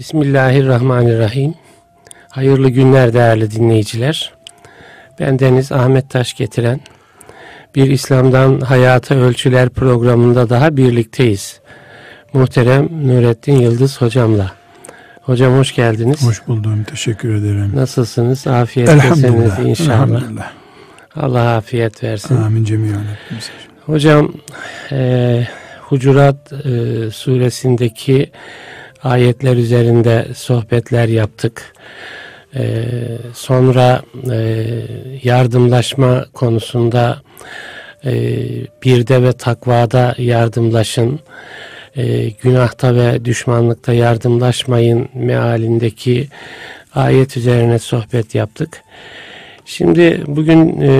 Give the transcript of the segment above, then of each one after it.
Bismillahirrahmanirrahim. Hayırlı günler değerli dinleyiciler. Ben Deniz Ahmet Taş getiren bir İslam'dan Hayata Ölçüler programında daha birlikteyiz. Muhterem Nurettin Yıldız hocamla. Hocam hoş geldiniz. Hoş buldum. Teşekkür ederim. Nasılsınız? Afiyettesiniz inşallah. Elhamdülillah. Allah afiyet versin. Amin cemiyen. Hocam e, Hucurat e, suresindeki ayetler üzerinde sohbetler yaptık. Ee, sonra e, yardımlaşma konusunda e, birde ve takvada yardımlaşın, e, günahta ve düşmanlıkta yardımlaşmayın mealindeki ayet üzerine sohbet yaptık. Şimdi bugün e,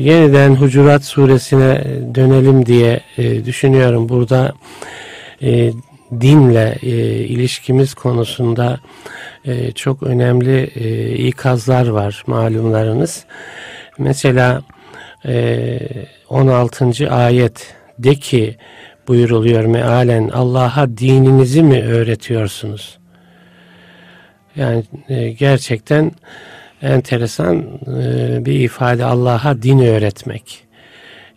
yeniden Hucurat suresine dönelim diye e, düşünüyorum. Burada e, dinle e, ilişkimiz konusunda e, çok önemli e, ikazlar var malumlarınız. Mesela e, 16. ayet de ki buyuruluyor mealen Allah'a dininizi mi öğretiyorsunuz? Yani e, gerçekten enteresan e, bir ifade Allah'a din öğretmek.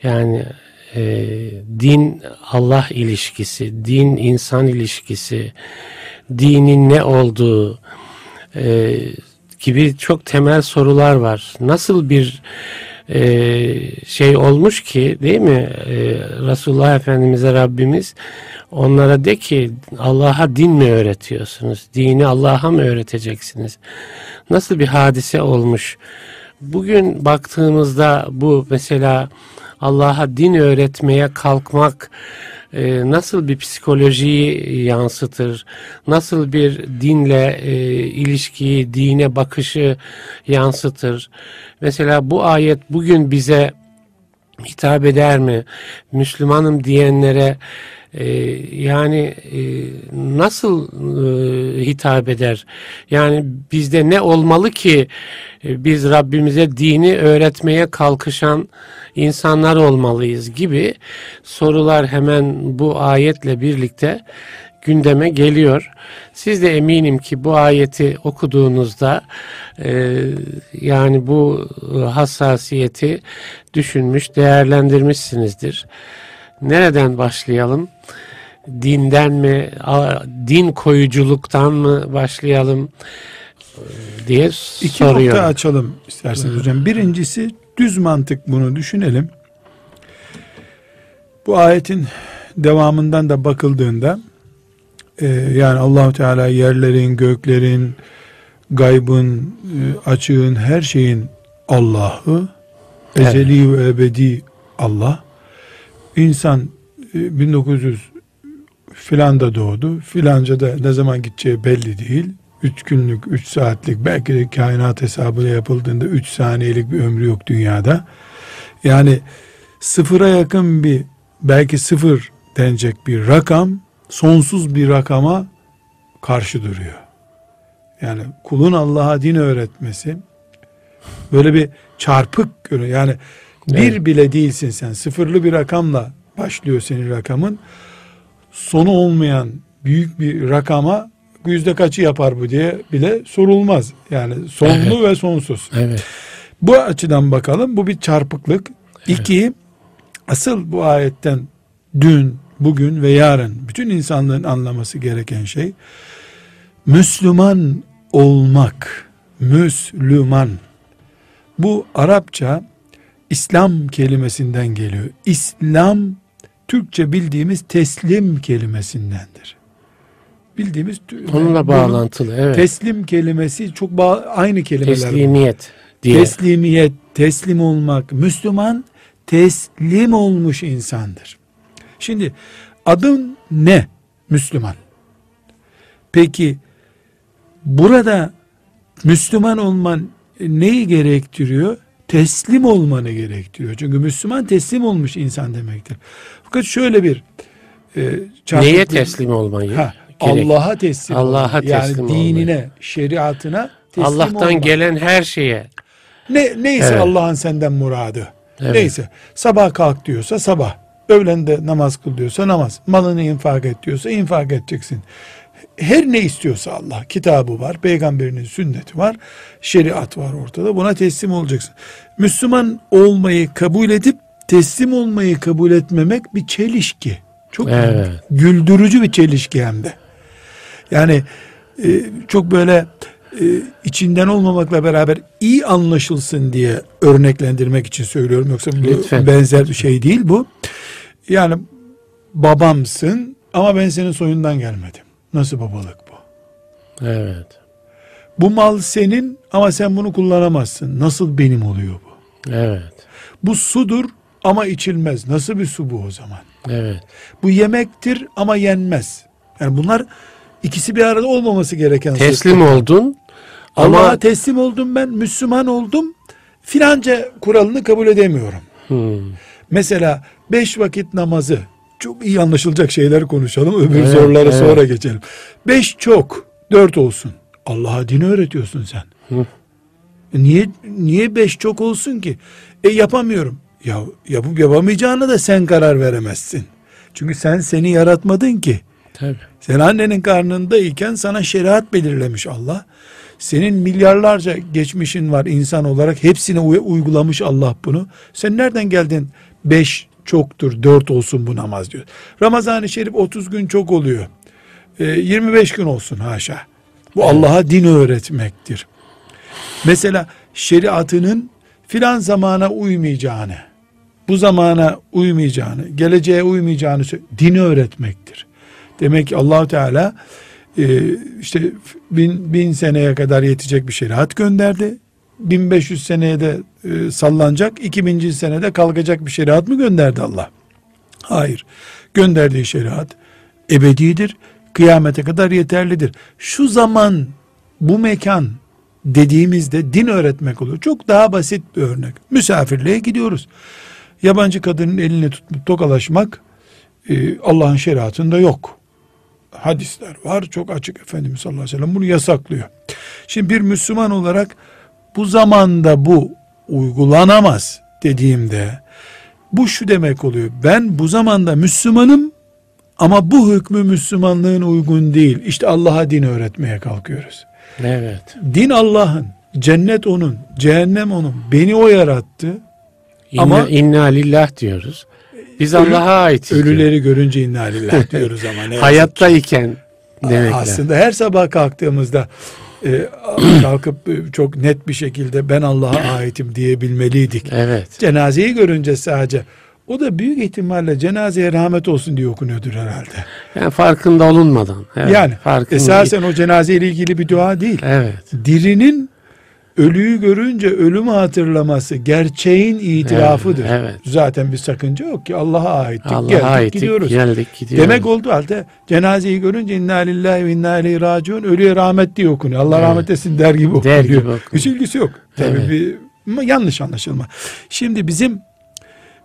Yani e, din Allah ilişkisi, din insan ilişkisi, dinin ne olduğu e, gibi çok temel sorular var. Nasıl bir e, şey olmuş ki değil mi e, Resulullah Efendimiz'e Rabbimiz onlara de ki Allah'a din mi öğretiyorsunuz? Dini Allah'a mı öğreteceksiniz? Nasıl bir hadise olmuş? Bugün baktığımızda bu mesela Allah'a din öğretmeye kalkmak e, nasıl bir psikolojiyi yansıtır, nasıl bir dinle e, ilişkiyi, dine bakışı yansıtır. Mesela bu ayet bugün bize hitap eder mi? Müslümanım diyenlere e, yani e, nasıl e, hitap eder? Yani bizde ne olmalı ki e, biz Rabbimize dini öğretmeye kalkışan insanlar olmalıyız gibi sorular hemen bu ayetle birlikte gündeme geliyor. Siz de eminim ki bu ayeti okuduğunuzda e, yani bu hassasiyeti düşünmüş, değerlendirmişsinizdir. Nereden başlayalım? Dinden mi, din koyuculuktan mı başlayalım diye İki soruyorum. İki nokta açalım isterseniz hocam. Birincisi düz mantık bunu düşünelim. Bu ayetin devamından da bakıldığında e, yani Allahu Teala yerlerin, göklerin, gaybın, e, açığın, her şeyin Allah'ı, ezeli evet. ve ebedi Allah. İnsan e, 1900 filanda doğdu. Filanca da ne zaman gideceği belli değil. Üç günlük, üç saatlik belki de kainat hesabıyla yapıldığında üç saniyelik bir ömrü yok dünyada. Yani sıfıra yakın bir belki sıfır denecek bir rakam sonsuz bir rakama karşı duruyor. Yani kulun Allah'a din öğretmesi böyle bir çarpık görüyor. Yani evet. bir bile değilsin sen. Sıfırlı bir rakamla başlıyor senin rakamın. Sonu olmayan büyük bir rakama yüzde kaçı yapar bu diye bile sorulmaz. Yani sonlu evet. ve sonsuz. Evet. Bu açıdan bakalım. Bu bir çarpıklık. Evet. İki, asıl bu ayetten dün, bugün ve yarın bütün insanlığın anlaması gereken şey Müslüman olmak. Müslüman. Bu Arapça İslam kelimesinden geliyor. İslam Türkçe bildiğimiz teslim kelimesindendir bildiğimiz onunla bağlantılı evet. Teslim kelimesi çok bağ, aynı kelimeler. Teslimiyet diye. Teslimiyet, teslim olmak. Müslüman teslim olmuş insandır. Şimdi adın ne? Müslüman. Peki burada Müslüman olman neyi gerektiriyor? Teslim olmanı gerektiriyor. Çünkü Müslüman teslim olmuş insan demektir. Fakat şöyle bir e, Neye teslim olmayı? Ha, Allah'a teslim Allah'a teslim yani dinine, olmayı. şeriatına teslim Allah'tan olmak. gelen her şeye. Ne neyse evet. Allah'ın senden muradı. Evet. Neyse sabah kalk diyorsa sabah, öğlende namaz kıl diyorsa namaz, malını infak et diyorsa infak edeceksin. Her ne istiyorsa Allah kitabı var, peygamberinin sünneti var, şeriat var ortada. Buna teslim olacaksın. Müslüman olmayı kabul edip teslim olmayı kabul etmemek bir çelişki. Çok Evet. güldürücü bir çelişki hem de. Yani e, çok böyle e, içinden olmamakla beraber iyi anlaşılsın diye örneklendirmek için söylüyorum. Yoksa bu Lütfen. benzer bir şey değil bu. Yani babamsın ama ben senin soyundan gelmedim. Nasıl babalık bu? Evet. Bu mal senin ama sen bunu kullanamazsın. Nasıl benim oluyor bu? Evet. Bu sudur ama içilmez. Nasıl bir su bu o zaman? Evet. Bu yemektir ama yenmez. Yani bunlar ikisi bir arada olmaması gereken Teslim sözler. oldun Allah'a ama teslim oldum ben, Müslüman oldum. Filanca kuralını kabul edemiyorum. Hmm. Mesela beş vakit namazı çok iyi anlaşılacak şeyler konuşalım. Öbür Evet, soruları evet. sonra geçelim. Beş çok, dört olsun. Allah'a dini öğretiyorsun sen. Hı. E Niye niye beş çok olsun ki? E yapamıyorum. Ya yapıp yapamayacağına da sen karar veremezsin. Çünkü sen seni yaratmadın ki. Tabii. Sen annenin karnındayken sana şeriat belirlemiş Allah. Senin milyarlarca geçmişin var insan olarak. Hepsine uy- uygulamış Allah bunu. Sen nereden geldin? Beş çoktur, dört olsun bu namaz diyor. Ramazan-ı Şerif 30 gün çok oluyor. Ee, 25 gün olsun haşa. Bu Allah'a din öğretmektir. Mesela şeriatının filan zamana uymayacağını, bu zamana uymayacağını, geleceğe uymayacağını dini öğretmektir. Demek ki allah Teala e, işte bin, bin seneye kadar yetecek bir şeriat gönderdi. 1500 seneye de e, sallanacak, 2000. senede kalkacak bir şeriat mı gönderdi Allah? Hayır. Gönderdiği şeriat ebedidir. Kıyamete kadar yeterlidir. Şu zaman bu mekan dediğimizde din öğretmek olur. Çok daha basit bir örnek. Misafirliğe gidiyoruz. Yabancı kadının elini tutup tokalaşmak e, Allah'ın şeriatında yok. Hadisler var çok açık Efendimiz sallallahu aleyhi ve sellem bunu yasaklıyor. Şimdi bir Müslüman olarak bu zamanda bu uygulanamaz dediğimde bu şu demek oluyor. Ben bu zamanda Müslümanım ama bu hükmü Müslümanlığın uygun değil. İşte Allah'a din öğretmeye kalkıyoruz. Evet. Din Allah'ın, cennet onun, cehennem onun. Beni o yarattı. İnna, Ama- inna lillah diyoruz. Biz Allah'a ait. Ölüleri görünce inna lillah diyoruz ama ne. Hayattayken demekle. Aslında her sabah kalktığımızda e, kalkıp e, çok net bir şekilde ben Allah'a aitim diyebilmeliydik. Evet. Cenazeyi görünce sadece o da büyük ihtimalle cenazeye rahmet olsun diye okunuyordur herhalde. Yani farkında olunmadan. Evet, yani farkında. esasen o cenazeyle ilgili bir dua değil. Evet. Dirinin ölüyü görünce ölümü hatırlaması gerçeğin itirafıdır. Evet, evet. Zaten bir sakınca yok ki Allah'a aittik. Allah'a geldik ait gidiyoruz. geldik gidiyoruz. Demek olduğu halde cenazeyi görünce inna lillahi ve inna ileyhi raciun ölüye rahmet diye okunuyor. Allah Evet. rahmet etsin der gibi okunuyor. Der gibi okunuyor. Hiç ilgisi yok. Tabii Evet. bir yanlış anlaşılma. Şimdi bizim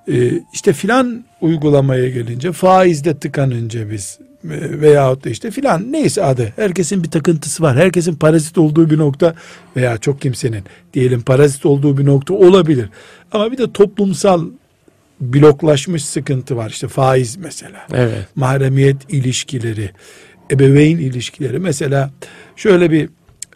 e, işte filan uygulamaya gelince faizde tıkanınca biz e, veyahut da işte filan neyse adı herkesin bir takıntısı var. Herkesin parazit olduğu bir nokta veya çok kimsenin diyelim parazit olduğu bir nokta olabilir. Ama bir de toplumsal bloklaşmış sıkıntı var. İşte faiz mesela Evet. mahremiyet ilişkileri, ebeveyn ilişkileri. Mesela şöyle bir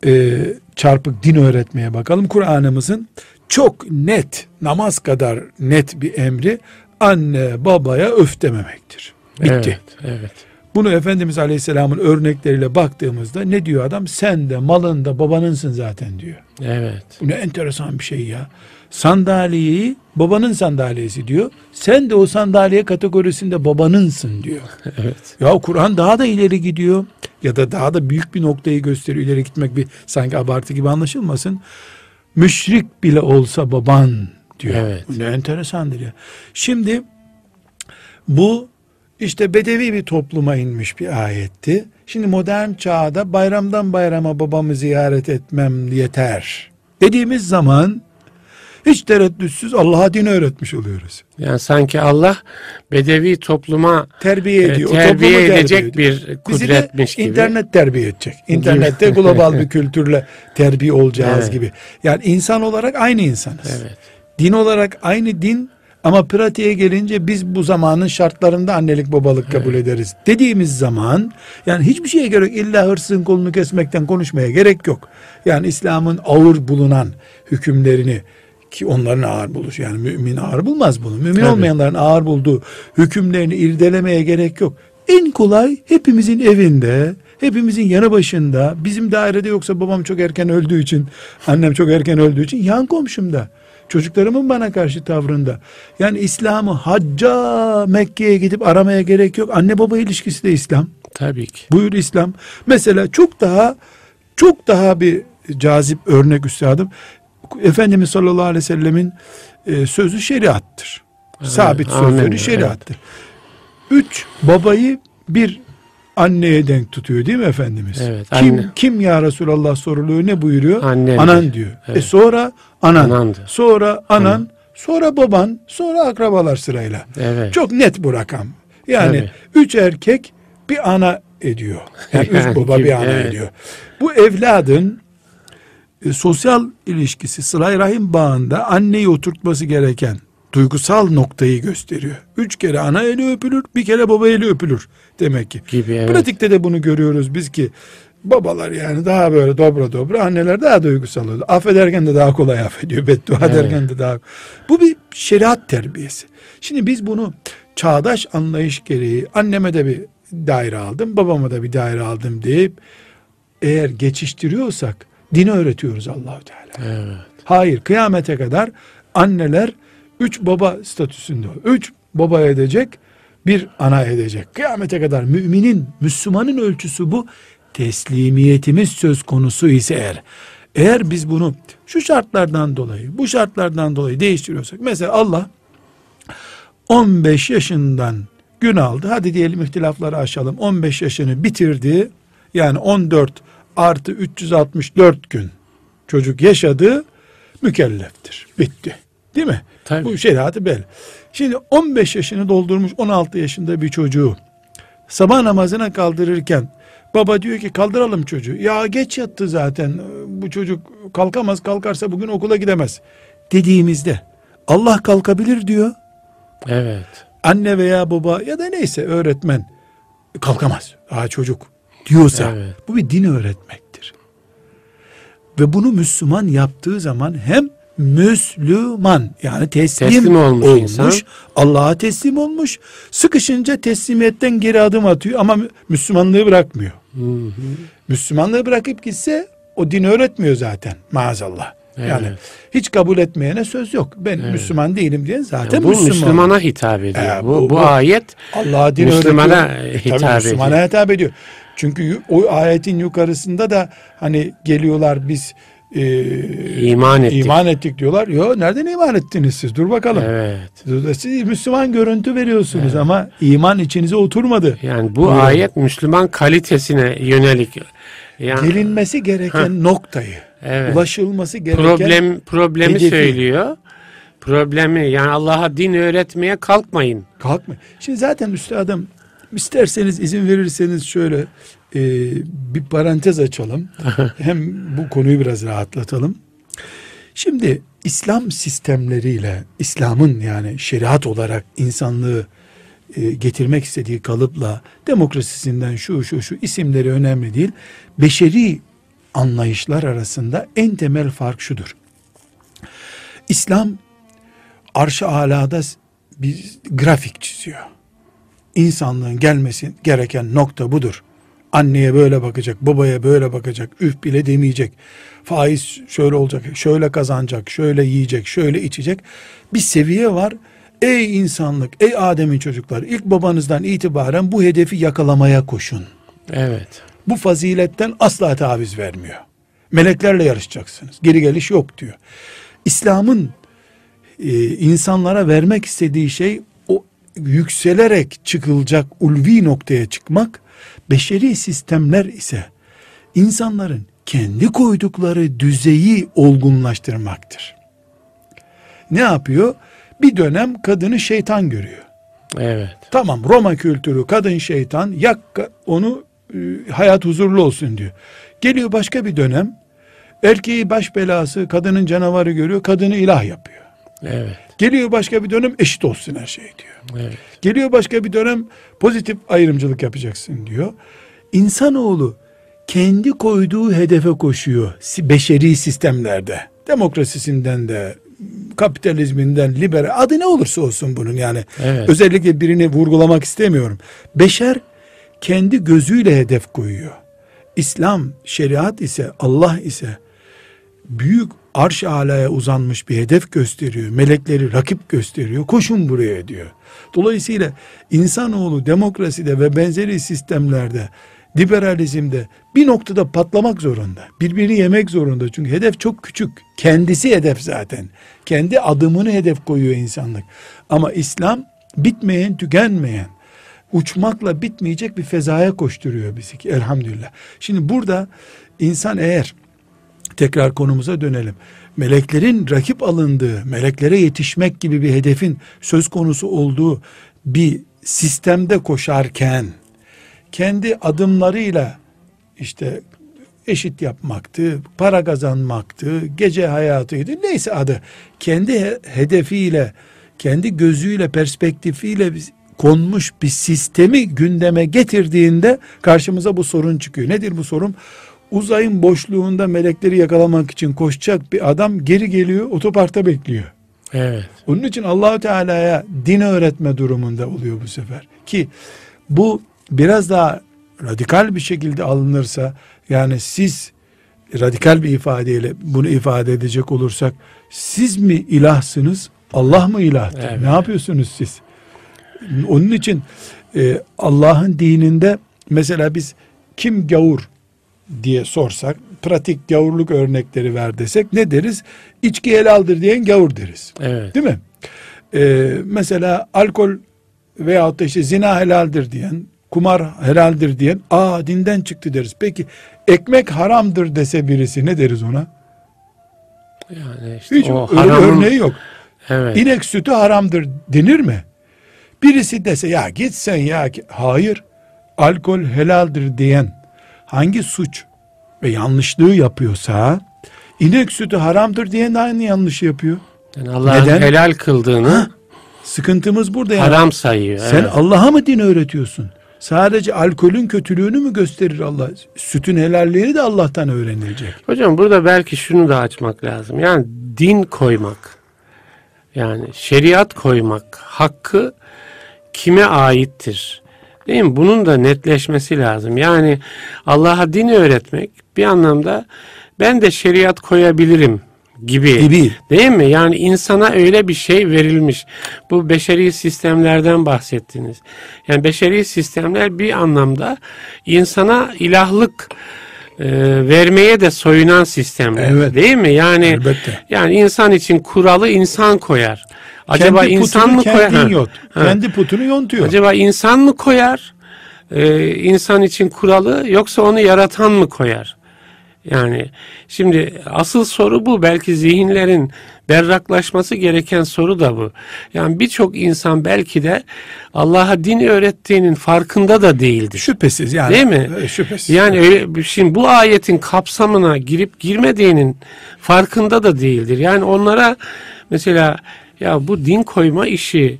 e, çarpık din öğretmeye bakalım. Kur'an'ımızın çok net, namaz kadar net bir emri anne babaya öf dememektir. Bitti. Evet. Evet. Bunu Efendimiz Aleyhisselam'ın örnekleriyle baktığımızda ne diyor adam? Sen de malın da babanınsın zaten diyor. Evet. Bu ne enteresan bir şey ya. Sandalyeyi babanın sandalyesi diyor. Sen de o sandalye kategorisinde babanınsın diyor. Evet. Ya Kur'an daha da ileri gidiyor. Ya da daha da büyük bir noktayı gösteriyor. İleri gitmek bir sanki abartı gibi anlaşılmasın. Müşrik bile olsa baban diyor. Evet. Bu ne enteresandır ya. Şimdi bu işte bedevi bir topluma inmiş bir ayetti. Şimdi modern çağda bayramdan bayrama babamı ziyaret etmem yeter. Dediğimiz zaman hiç tereddütsüz Allah'a din öğretmiş oluyoruz. Yani sanki Allah bedevi topluma Terbiye e, ediyor. o terbiye edecek ediyor. bir Bizi kudretmiş gibi. internet terbiye edecek. İnternette global bir kültürle terbiye olacağız Evet. gibi. Yani insan olarak aynı insanız. Evet. Din olarak aynı din Ama pratiğe gelince biz bu zamanın şartlarında annelik babalık kabul ederiz. Dediğimiz zaman yani hiçbir şeye gerek illa hırsızın kolunu kesmekten konuşmaya gerek yok. Yani İslam'ın ağır bulunan hükümlerini ki onların ağır bulur. Yani mümin ağır bulmaz bunu. Mümin Tabii. olmayanların ağır bulduğu hükümlerini irdelemeye gerek yok. En kolay hepimizin evinde, hepimizin yanı başında, bizim dairede yoksa babam çok erken öldüğü için, annem çok erken öldüğü için yan komşumda. Çocuklarımın bana karşı tavrında. Yani İslam'ı hacca Mekke'ye gidip aramaya gerek yok. Anne baba ilişkisi de İslam. Tabii ki. Buyur İslam. Mesela çok daha çok daha bir cazip örnek üstadım. Efendimiz sallallahu aleyhi ve sellemin e, sözü şeriattır. Sabit amin, sözleri evet. şeriattır. Üç babayı bir anneye denk tutuyor değil mi Efendimiz? Evet, Kim, anne. kim ya Resulallah soruluyor ne buyuruyor? Annem Anan diyor. diyor. Evet. E sonra anan, Anandı. sonra anan, sonra baban, sonra akrabalar sırayla. Evet. Çok net bu rakam. Yani Tabii. üç erkek bir ana ediyor. Yani üç baba bir ana evet. ediyor. Bu evladın e, sosyal ilişkisi, sıla rahim bağında anneyi oturtması gereken duygusal noktayı gösteriyor. Üç kere ana eli öpülür, bir kere baba eli öpülür demek ki. Gibi evet. Pratikte de bunu görüyoruz biz ki babalar yani daha böyle dobra dobra anneler daha duygusal oluyor. Affederken de daha kolay affediyor. Beddua Evet. ederken de daha. Bu bir şeriat terbiyesi. Şimdi biz bunu çağdaş anlayış gereği anneme de bir daire aldım, babama da bir daire aldım deyip eğer geçiştiriyorsak dini öğretiyoruz Allahu Teala. Evet. Hayır kıyamete kadar anneler üç baba statüsünde. Üç baba edecek bir ana edecek. Kıyamete kadar müminin, Müslümanın ölçüsü bu. Teslimiyetimiz söz konusu ise eğer. Eğer biz bunu şu şartlardan dolayı, bu şartlardan dolayı değiştiriyorsak. Mesela Allah 15 yaşından gün aldı. Hadi diyelim ihtilafları aşalım. 15 yaşını bitirdi. Yani 14 artı 364 gün çocuk yaşadı mükelleftir. Bitti. Değil mi? Tabii. Bu şeriatı belli. Şimdi 15 yaşını doldurmuş 16 yaşında bir çocuğu sabah namazına kaldırırken baba diyor ki kaldıralım çocuğu. Ya geç yattı zaten bu çocuk kalkamaz kalkarsa bugün okula gidemez dediğimizde Allah kalkabilir diyor. Evet. Anne veya baba ya da neyse öğretmen kalkamaz. Ha çocuk diyorsa Evet. bu bir din öğretmektir. Ve bunu Müslüman yaptığı zaman hem Müslüman yani teslim, Teslim olmuş olmuş. Allah'a teslim olmuş. Sıkışınca teslimiyetten geri adım atıyor ama Mü- Müslümanlığı bırakmıyor. Hı hı. Müslümanlığı bırakıp gitse o din öğretmiyor zaten maazallah. Yani Evet. hiç kabul etmeyene söz yok. Ben Müslüman değilim diye zaten Yani bu Müslüman. Müslümana hitap ediyor. Ee, bu, bu- bu, ayet Allah'a din Müslümana öğretiyor. hitap Tabii Müslümana ediyor. hitap ediyor. Çünkü o ayetin yukarısında da hani geliyorlar biz e, iman ettik. iman ettik diyorlar. Yo nereden iman ettiniz siz? Dur bakalım. Evet. Siz Müslüman görüntü veriyorsunuz ama iman içinize oturmadı. Yani bu Buyurun. ayet Müslüman kalitesine yönelik. Yani Gelinmesi gereken noktayı, Evet. ulaşılması gereken problem problemi hedefi. söylüyor. Problemi yani Allah'a din öğretmeye kalkmayın. Kalkma. Şimdi zaten üstadım isterseniz izin verirseniz şöyle e, bir parantez açalım. Hem bu konuyu biraz rahatlatalım. Şimdi İslam sistemleriyle İslam'ın yani şeriat olarak insanlığı e, getirmek istediği kalıpla demokrasisinden şu şu şu isimleri önemli değil. Beşeri anlayışlar arasında en temel fark şudur. İslam arş-ı alada bir grafik çiziyor. İnsanlığın gelmesi gereken nokta budur. Anneye böyle bakacak, babaya böyle bakacak, üf bile demeyecek. Faiz şöyle olacak, şöyle kazanacak, şöyle yiyecek, şöyle içecek. Bir seviye var. Ey insanlık, ey Adem'in çocukları, ilk babanızdan itibaren bu hedefi yakalamaya koşun. Evet. Bu faziletten asla taviz vermiyor. Meleklerle yarışacaksınız. Geri geliş yok diyor. İslam'ın e, insanlara vermek istediği şey yükselerek çıkılacak ulvi noktaya çıkmak. Beşeri sistemler ise insanların kendi koydukları düzeyi olgunlaştırmaktır. Ne yapıyor? Bir dönem kadını şeytan görüyor. Evet. Tamam Roma kültürü kadın şeytan yak onu e, hayat huzurlu olsun diyor. Geliyor başka bir dönem erkeği baş belası kadının canavarı görüyor kadını ilah yapıyor. Evet. Geliyor başka bir dönem eşit olsun her şey diyor. Evet. Geliyor başka bir dönem pozitif ayrımcılık yapacaksın diyor. İnsanoğlu kendi koyduğu hedefe koşuyor beşeri sistemlerde. Demokrasisinden de kapitalizminden liberal adı ne olursa olsun bunun yani. Evet. Özellikle birini vurgulamak istemiyorum. Beşer kendi gözüyle hedef koyuyor. İslam, şeriat ise Allah ise büyük arş alaya uzanmış bir hedef gösteriyor. Melekleri rakip gösteriyor. Koşun buraya diyor. Dolayısıyla insanoğlu demokraside ve benzeri sistemlerde liberalizmde bir noktada patlamak zorunda. Birbirini yemek zorunda. Çünkü hedef çok küçük. Kendisi hedef zaten. Kendi adımını hedef koyuyor insanlık. Ama İslam bitmeyen, tükenmeyen, uçmakla bitmeyecek bir fezaya koşturuyor bizi ki elhamdülillah. Şimdi burada insan eğer tekrar konumuza dönelim. Meleklerin rakip alındığı, meleklere yetişmek gibi bir hedefin söz konusu olduğu bir sistemde koşarken kendi adımlarıyla işte eşit yapmaktı, para kazanmaktı, gece hayatıydı neyse adı. Kendi he- hedefiyle, kendi gözüyle, perspektifiyle konmuş bir sistemi gündeme getirdiğinde karşımıza bu sorun çıkıyor. Nedir bu sorun? Uzayın boşluğunda melekleri yakalamak için koşacak bir adam geri geliyor, otoparkta bekliyor. Evet. Onun için Allahu Teala'ya din öğretme durumunda oluyor bu sefer. Ki bu biraz daha radikal bir şekilde alınırsa yani siz radikal bir ifadeyle bunu ifade edecek olursak siz mi ilahsınız Allah mı ilahtır? Evet. Ne yapıyorsunuz siz? Onun için e, Allah'ın dininde mesela biz kim gavur diye sorsak pratik gavurluk örnekleri ver desek ne deriz? İçki helaldir diyen gavur deriz. Evet. Değil mi? Ee, mesela alkol veyahut da işte zina helaldir diyen, kumar helaldir diyen, aa dinden çıktı deriz. Peki ekmek haramdır dese birisi ne deriz ona? Yani işte Hiç o haramın, örneği yok. evet. İnek sütü haramdır denir mi? Birisi dese ya git sen ya. Hayır. Alkol helaldir diyen hangi suç ve yanlışlığı yapıyorsa inek sütü haramdır diyen de aynı yanlışı yapıyor. Yani Allah'ın helal kıldığını Sıkıntımız burada yani. haram sayıyor. Sen evet. Allah'a mı din öğretiyorsun? Sadece alkolün kötülüğünü mü gösterir Allah? Sütün helalliğini de Allah'tan öğrenilecek. Hocam burada belki şunu da açmak lazım. Yani din koymak, yani şeriat koymak hakkı kime aittir? Değil mi? Bunun da netleşmesi lazım. Yani Allah'a din öğretmek bir anlamda ben de şeriat koyabilirim gibi. Gibi. Değil mi? Yani insana öyle bir şey verilmiş. Bu beşeri sistemlerden bahsettiniz. Yani beşeri sistemler bir anlamda insana ilahlık e, vermeye de soyunan sistemler. Evet. Değil mi? Yani Elbette. yani insan için kuralı insan koyar. Acaba Kendi insan mı koyar? kendin yot. Ha. Kendi putunu yontuyor. Acaba insan mı koyar? Ee, insan için kuralı yoksa onu yaratan mı koyar? Yani şimdi asıl soru bu. Belki zihinlerin berraklaşması gereken soru da bu. Yani birçok insan belki de Allah'a din öğrettiğinin farkında da değildir. Şüphesiz yani. Değil mi? Şüphesiz. Yani öyle şimdi bu ayetin kapsamına girip girmediğinin farkında da değildir. Yani onlara mesela ya bu din koyma işi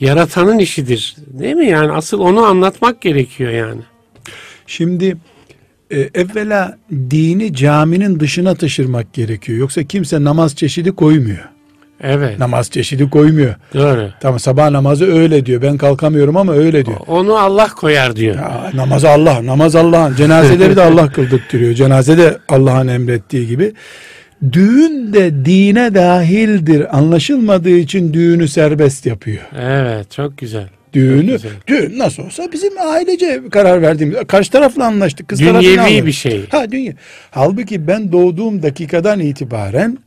yaratanın işidir. Değil mi? Yani asıl onu anlatmak gerekiyor yani. Şimdi e, evvela dini caminin dışına taşırmak gerekiyor. Yoksa kimse namaz çeşidi koymuyor. Evet. Namaz çeşidi koymuyor. Doğru. Tamam sabah namazı öyle diyor. Ben kalkamıyorum ama öyle diyor. Onu Allah koyar diyor. Ya, namaz Allah, namaz Allah'ın. Cenazeleri de Allah kıldırtıyor. Cenaze de Allah'ın emrettiği gibi. Düğün de dine dahildir. Anlaşılmadığı için düğünü serbest yapıyor. Evet, çok güzel. Düğünü, güzel. düğün nasıl olsa bizim ailece karar verdiğimiz. Karşı tarafla anlaştık. Kız tarafıyla Dünyevi anlaştık. bir şey. Ha dünya. Halbuki ben doğduğum dakikadan itibaren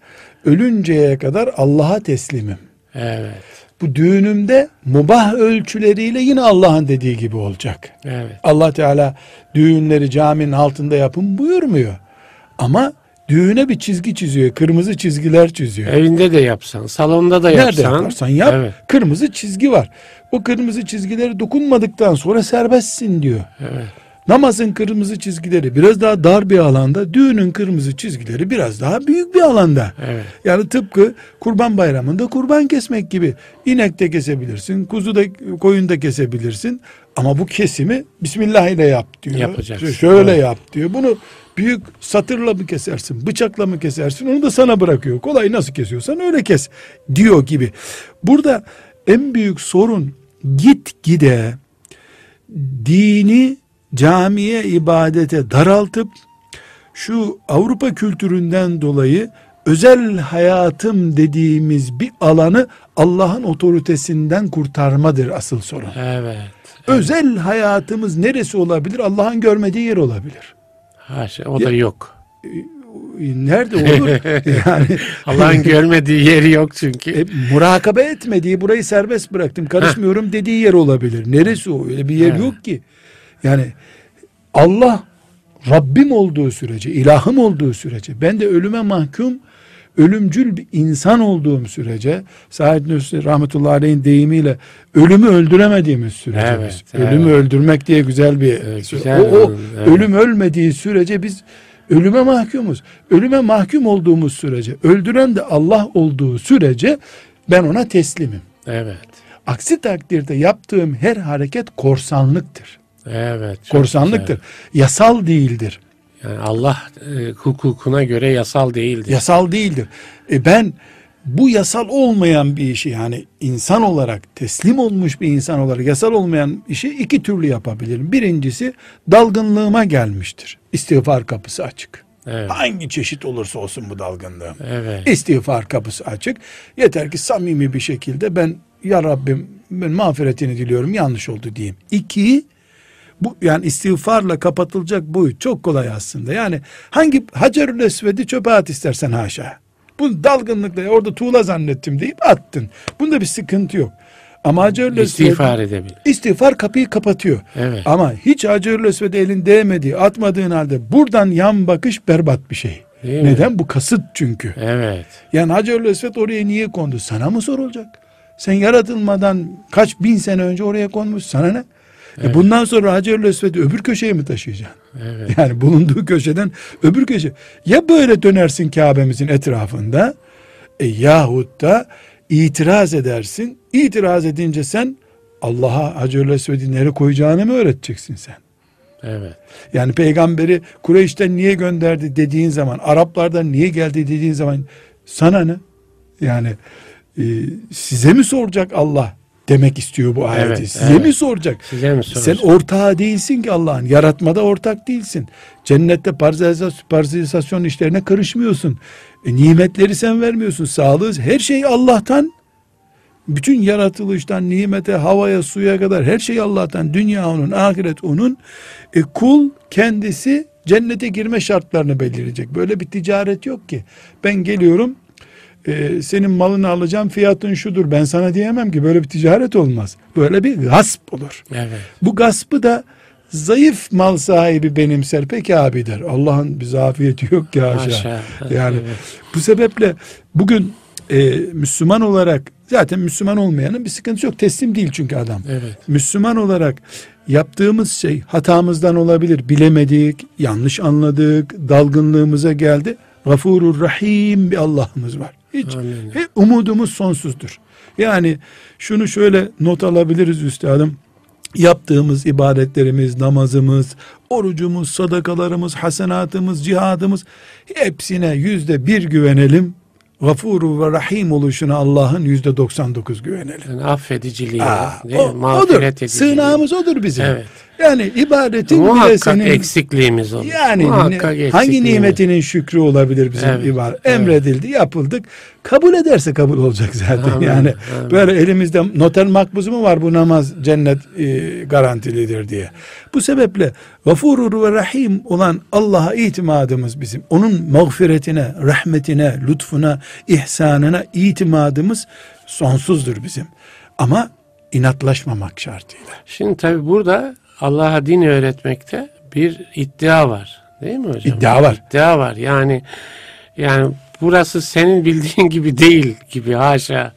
ölünceye kadar Allah'a teslimim. Evet. Bu düğünümde mubah ölçüleriyle yine Allah'ın dediği gibi olacak. Evet. Allah Teala düğünleri caminin altında yapın buyurmuyor. Ama düğüne bir çizgi çiziyor. Kırmızı çizgiler çiziyor. Evinde de yapsan, salonda da Nerede yapsan. yaparsan yap. Evet. Kırmızı çizgi var. O kırmızı çizgileri dokunmadıktan sonra serbestsin diyor. Evet. Namazın kırmızı çizgileri biraz daha dar bir alanda, düğünün kırmızı çizgileri biraz daha büyük bir alanda. Evet. Yani tıpkı kurban bayramında kurban kesmek gibi. İnek de kesebilirsin, kuzu da koyun da kesebilirsin. Ama bu kesimi Bismillah ile yap diyor. Yapacaksın. Şöyle Evet. yap diyor. Bunu büyük satırla mı kesersin, bıçakla mı kesersin onu da sana bırakıyor. Kolay nasıl kesiyorsan öyle kes diyor gibi. Burada en büyük sorun git gide dini camiye ibadete daraltıp şu Avrupa kültüründen dolayı özel hayatım dediğimiz bir alanı Allah'ın otoritesinden kurtarmadır asıl sorun. Evet. Özel hayatımız neresi olabilir? Allah'ın görmediği yer olabilir. Haşa, o da yok. Nerede olur? yani Allah'ın görmediği yeri yok çünkü. e, murakabe etmediği, burayı serbest bıraktım, karışmıyorum dediği yer olabilir. Neresi o? Öyle bir yer Evet. yok ki. Yani Allah Rabbim olduğu sürece, ilahım olduğu sürece, ben de ölüme mahkum, ölümcül bir insan olduğum sürece, Said Nursi rahmetullahi aleyhin deyimiyle ölümü öldüremediğimiz sürece Evet, biz, ölümü evet. öldürmek diye güzel bir Evet, güzel o, o evet. ölüm ölmediği sürece biz ölüme mahkumuz. Ölüme mahkum olduğumuz sürece, öldüren de Allah olduğu sürece ben ona teslimim. Evet. Aksi takdirde yaptığım her hareket korsanlıktır. Evet. korsanlıktır. güzel. Yasal değildir. Yani Allah e, hukukuna göre yasal değildir. Yasal değildir. E ben bu yasal olmayan bir işi yani insan olarak teslim olmuş bir insan olarak yasal olmayan işi iki türlü yapabilirim. Birincisi dalgınlığıma gelmiştir. İstiğfar kapısı açık. Evet. Hangi çeşit olursa olsun bu dalgınlığım. Evet. İstiğfar kapısı açık. Yeter ki samimi bir şekilde ben ya Rabbim ben mağfiretini diliyorum yanlış oldu diyeyim. İki bu yani istiğfarla kapatılacak boyut çok kolay aslında. Yani hangi Hacerül Esved'i çöpe at istersen haşa. Bu dalgınlıkla orada tuğla zannettim deyip attın. Bunda bir sıkıntı yok. Ama Hacerül İstiğfar edebilir. istiğfar kapıyı kapatıyor. Evet. Ama hiç Hacerül Esved'e elin değmediği, atmadığın halde buradan yan bakış berbat bir şey. Değil mi? Neden? Bu kasıt çünkü. Evet. Yani Hacerül Esved oraya niye kondu? Sana mı sorulacak? Sen yaratılmadan kaç bin sene önce oraya konmuş. Sana ne? E bundan sonra Hacerül Esved'i öbür köşeye mi taşıyacaksın? Evet. Yani bulunduğu köşeden öbür köşe. Ya böyle dönersin Kabe'mizin etrafında e, yahut da itiraz edersin. İtiraz edince sen Allah'a Hacerül Esved'i nereye koyacağını mı öğreteceksin sen? Evet. Yani peygamberi Kureyş'ten niye gönderdi dediğin zaman, Araplardan niye geldi dediğin zaman sana ne? Yani e, size mi soracak Allah demek istiyor bu ayeti. Evet, size evet. mi soracak? Size mi Sen soracak? ortağı değilsin ki Allah'ın. Yaratmada ortak değilsin. Cennette parzalizasyon işlerine karışmıyorsun. E, nimetleri sen vermiyorsun. Sağlığı, her şey Allah'tan. Bütün yaratılıştan nimete, havaya, suya kadar her şey Allah'tan. Dünya onun, ahiret onun. E, kul kendisi cennete girme şartlarını belirleyecek. Böyle bir ticaret yok ki. Ben geliyorum e, senin malını alacağım fiyatın şudur. Ben sana diyemem ki böyle bir ticaret olmaz. Böyle bir gasp olur. Evet. Bu gaspı da zayıf mal sahibi benimser. Peki abi der. Allah'ın bir zafiyeti yok ki haşa. Haşa. Yani Evet. bu sebeple bugün e, Müslüman olarak zaten Müslüman olmayanın bir sıkıntısı yok. Teslim değil çünkü adam. Evet. Müslüman olarak yaptığımız şey hatamızdan olabilir. Bilemedik, yanlış anladık, dalgınlığımıza geldi. Gafurur Rahim bir Allah'ımız var. Hiç Amin. ve umudumuz sonsuzdur. Yani şunu şöyle not alabiliriz üstadım. Yaptığımız ibadetlerimiz, namazımız, orucumuz, sadakalarımız, hasenatımız, cihadımız hepsine yüzde bir güvenelim. Gafuru ve Rahim oluşuna Allah'ın yüzde 99 güvenelim. Yani affediciliği, Aa, değil o- mi? mağfiret odur. ediciliği. Sığınağımız odur bizim. Evet. Yani ibadetin bile Muhakkak senin eksikliğimiz olur. yani Muhakkak ne- hangi nimetinin şükrü olabilir bizim Evet, ibadet? evet. Emredildi, yapıldık. Kabul ederse kabul olacak zaten. Amin, yani amin. böyle elimizde noter makbuzu mu var bu namaz cennet e, garantilidir diye. Bu sebeple gafurur ve rahim olan Allah'a itimadımız bizim. Onun mağfiretine, rahmetine, lütfuna, ihsanına itimadımız sonsuzdur bizim. Ama inatlaşmamak şartıyla. Şimdi tabi burada Allah'a din öğretmekte bir iddia var. Değil mi hocam? İddia var. İddia var. Yani yani burası senin bildiğin gibi değil gibi haşa.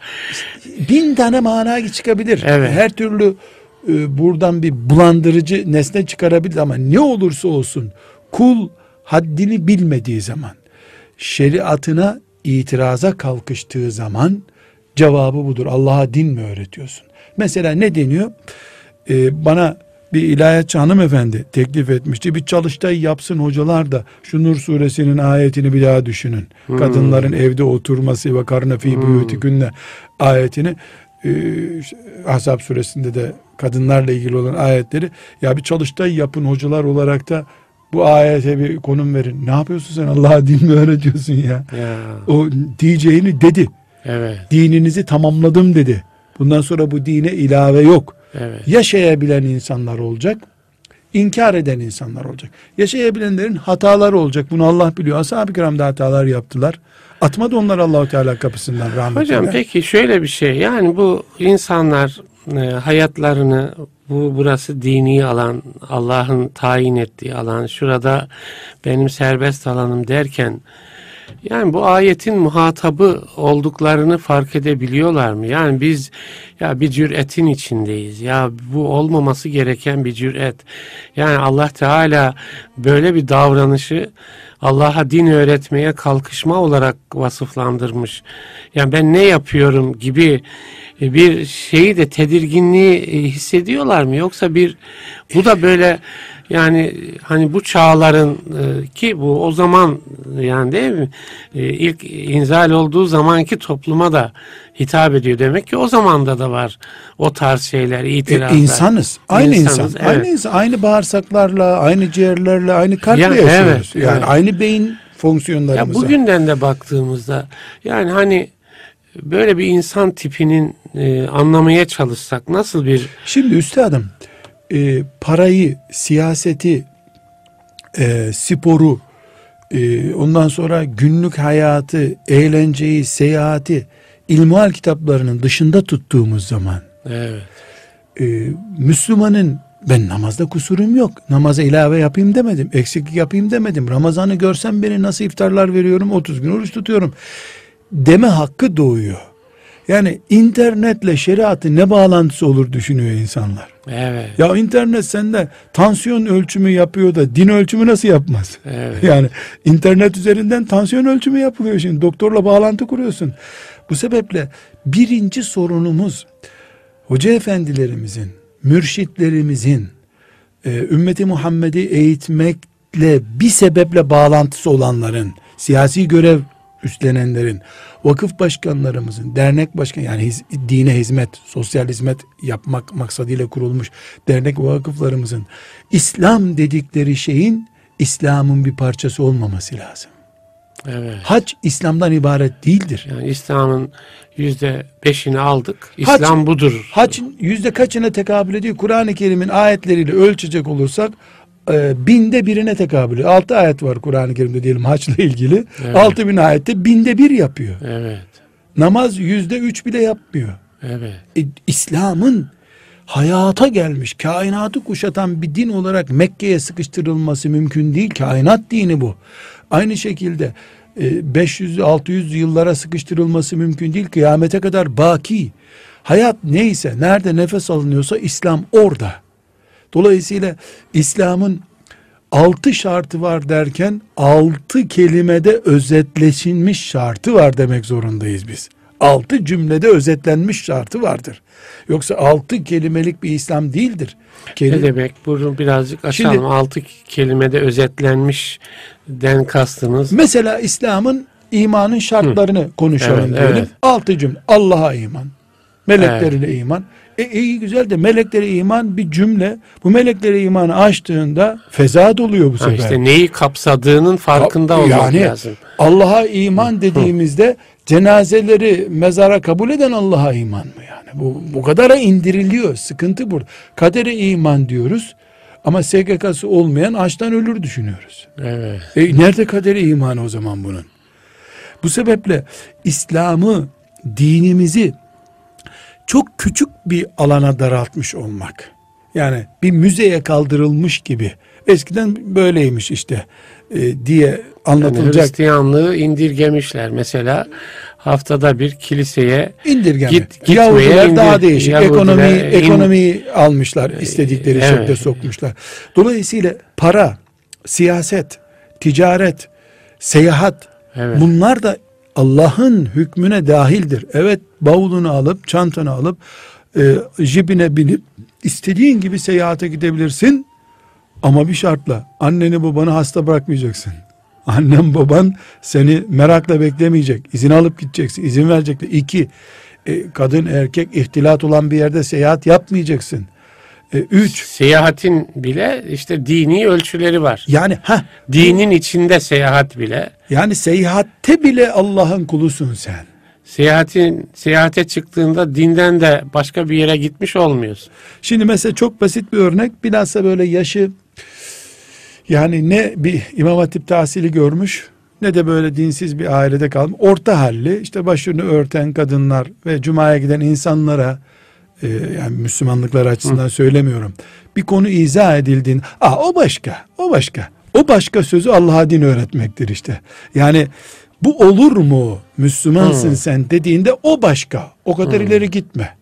bin tane mana çıkabilir. Evet. Her türlü e, buradan bir bulandırıcı nesne çıkarabilir ama ne olursa olsun kul haddini bilmediği zaman şeriatına itiraza kalkıştığı zaman cevabı budur. Allah'a din mi öğretiyorsun? Mesela ne deniyor? Ee, bana bir ilahiyatçı hanımefendi teklif etmişti. Bir çalıştay yapsın hocalar da şu Nur suresinin ayetini bir daha düşünün. Hmm. Kadınların evde oturması ve karına fi hmm. ayetini e, Ahzab suresinde de kadınlarla ilgili olan ayetleri ya bir çalıştay yapın hocalar olarak da bu ayete bir konum verin. Ne yapıyorsun sen Allah'a din mi öğretiyorsun ya? ya. O diyeceğini dedi. Evet. Dininizi tamamladım dedi. Bundan sonra bu dine ilave yok. Evet. Yaşayabilen insanlar olacak. İnkar eden insanlar olacak. Yaşayabilenlerin hataları olacak. Bunu Allah biliyor. Ashab-ı kiram da hatalar yaptılar. Atmadı onlar Allahu Teala kapısından rahmetine. Hocam peki şöyle bir şey. Yani bu insanlar e, hayatlarını bu burası dini alan, Allah'ın tayin ettiği alan, şurada benim serbest alanım derken yani bu ayetin muhatabı olduklarını fark edebiliyorlar mı? Yani biz ya bir cüretin içindeyiz. Ya bu olmaması gereken bir cüret. Yani Allah Teala böyle bir davranışı Allah'a din öğretmeye kalkışma olarak vasıflandırmış. Yani ben ne yapıyorum gibi bir şeyi de tedirginliği hissediyorlar mı? Yoksa bir bu da böyle yani hani bu çağların e, ki bu o zaman yani değil mi? E, ilk inzal olduğu zamanki topluma da hitap ediyor. Demek ki o zamanda da var o tarz şeyler, itirazlar. E, insanız. Aynı insanız, insan. Evet. Aynı insan. Aynı bağırsaklarla, aynı ciğerlerle, aynı kalple ya, yaşıyoruz. Evet, yani evet. aynı beyin fonksiyonlarımızla. Ya bugünden de baktığımızda yani hani böyle bir insan tipinin e, anlamaya çalışsak nasıl bir... Şimdi üstadım e, parayı, siyaseti, e, sporu, e, ondan sonra günlük hayatı, eğlenceyi, seyahati, ilmuhal kitaplarının dışında tuttuğumuz zaman evet. e, Müslümanın ben namazda kusurum yok. Namaza ilave yapayım demedim. Eksiklik yapayım demedim. Ramazanı görsem beni nasıl iftarlar veriyorum. 30 gün oruç tutuyorum. Deme hakkı doğuyor. Yani internetle şeriatı ne bağlantısı olur düşünüyor insanlar. Evet. Ya internet sende tansiyon ölçümü yapıyor da din ölçümü nasıl yapmaz? Evet. Yani internet üzerinden tansiyon ölçümü yapılıyor şimdi. Doktorla bağlantı kuruyorsun. Bu sebeple birinci sorunumuz hoca efendilerimizin, mürşitlerimizin e, ümmeti Muhammed'i eğitmekle bir sebeple bağlantısı olanların, siyasi görev üstlenenlerin, vakıf başkanlarımızın, dernek başkan yani hiz, dine hizmet, sosyal hizmet yapmak maksadıyla kurulmuş dernek ve vakıflarımızın İslam dedikleri şeyin İslam'ın bir parçası olmaması lazım. Evet. Hac İslam'dan ibaret değildir. Yani İslam'ın yüzde beşini aldık. İslam hac, budur. Haccın yüzde kaçına tekabül ediyor? Kur'an-ı Kerim'in ayetleriyle ölçecek olursak e, binde birine tekabül ediyor. Altı ayet var Kur'an-ı Kerim'de diyelim haçla ilgili. Evet. Altı bin ayette binde bir yapıyor. Evet. Namaz yüzde üç bile yapmıyor. Evet. E, İslam'ın hayata gelmiş, kainatı kuşatan bir din olarak Mekke'ye sıkıştırılması mümkün değil. Kainat dini bu. Aynı şekilde 500-600 e, yıllara sıkıştırılması mümkün değil. Kıyamete kadar baki. Hayat neyse, nerede nefes alınıyorsa İslam orada. Dolayısıyla İslam'ın altı şartı var derken altı kelimede özetleşilmiş şartı var demek zorundayız biz. Altı cümlede özetlenmiş şartı vardır. Yoksa altı kelimelik bir İslam değildir. Kelim ne demek? Bunu birazcık açalım. Şimdi, altı kelimede özetlenmiş den kastınız. Mesela İslam'ın imanın şartlarını Hı. konuşalım evet, diyelim. Evet. Altı cümle. Allah'a iman. Meleklerine evet. iman. E iyi güzel de meleklere iman bir cümle. Bu meleklere imanı açtığında fezat oluyor bu sefer. Ha işte neyi kapsadığının farkında olmak yani, lazım. Allah'a iman dediğimizde cenazeleri mezara kabul eden Allah'a iman mı yani? Bu, bu kadara indiriliyor. Sıkıntı burada. Kadere iman diyoruz. Ama SGK'sı olmayan açtan ölür düşünüyoruz. Evet. E, nerede kadere imanı o zaman bunun? Bu sebeple İslam'ı, dinimizi çok küçük bir alana daraltmış olmak. Yani bir müzeye kaldırılmış gibi. Eskiden böyleymiş işte e, diye anlatılacak. Yani Hristiyanlığı indirgemişler. Mesela haftada bir kiliseye indirgeme. Git- gitmeye Yahudiler daha indir- değişik. Yahudiler ekonomi in- ekonomiyi almışlar. istedikleri Evet. şekilde sokmuşlar. Dolayısıyla para, siyaset, ticaret, seyahat Evet. bunlar da Allah'ın hükmüne dahildir. Evet bavulunu alıp çantanı alıp e, jipine binip istediğin gibi seyahate gidebilirsin. Ama bir şartla anneni babanı hasta bırakmayacaksın. Annen baban seni merakla beklemeyecek. İzin alıp gideceksin. İzin verecekler. İki, e, kadın erkek ihtilat olan bir yerde seyahat yapmayacaksın. E, üç, Seyahatin bile işte dini ölçüleri var. yani ha Dinin içinde seyahat bile. yani seyahatte bile Allah'ın kulusun sen. Seyahatin seyahate çıktığında dinden de başka bir yere gitmiş olmuyorsun. Şimdi mesela çok basit bir örnek. Bilhassa böyle yaşı yani ne bir imam hatip tahsili görmüş ne de böyle dinsiz bir ailede kalmış. Orta halli işte başını örten kadınlar ve cumaya giden insanlara e, yani Müslümanlıklar açısından söylemiyorum. Bir konu izah edildiğinde ah o başka o başka o başka sözü Allah'a din öğretmektir işte. Yani bu olur mu Müslümansın Hı. sen dediğinde o başka o kadar ileri gitme.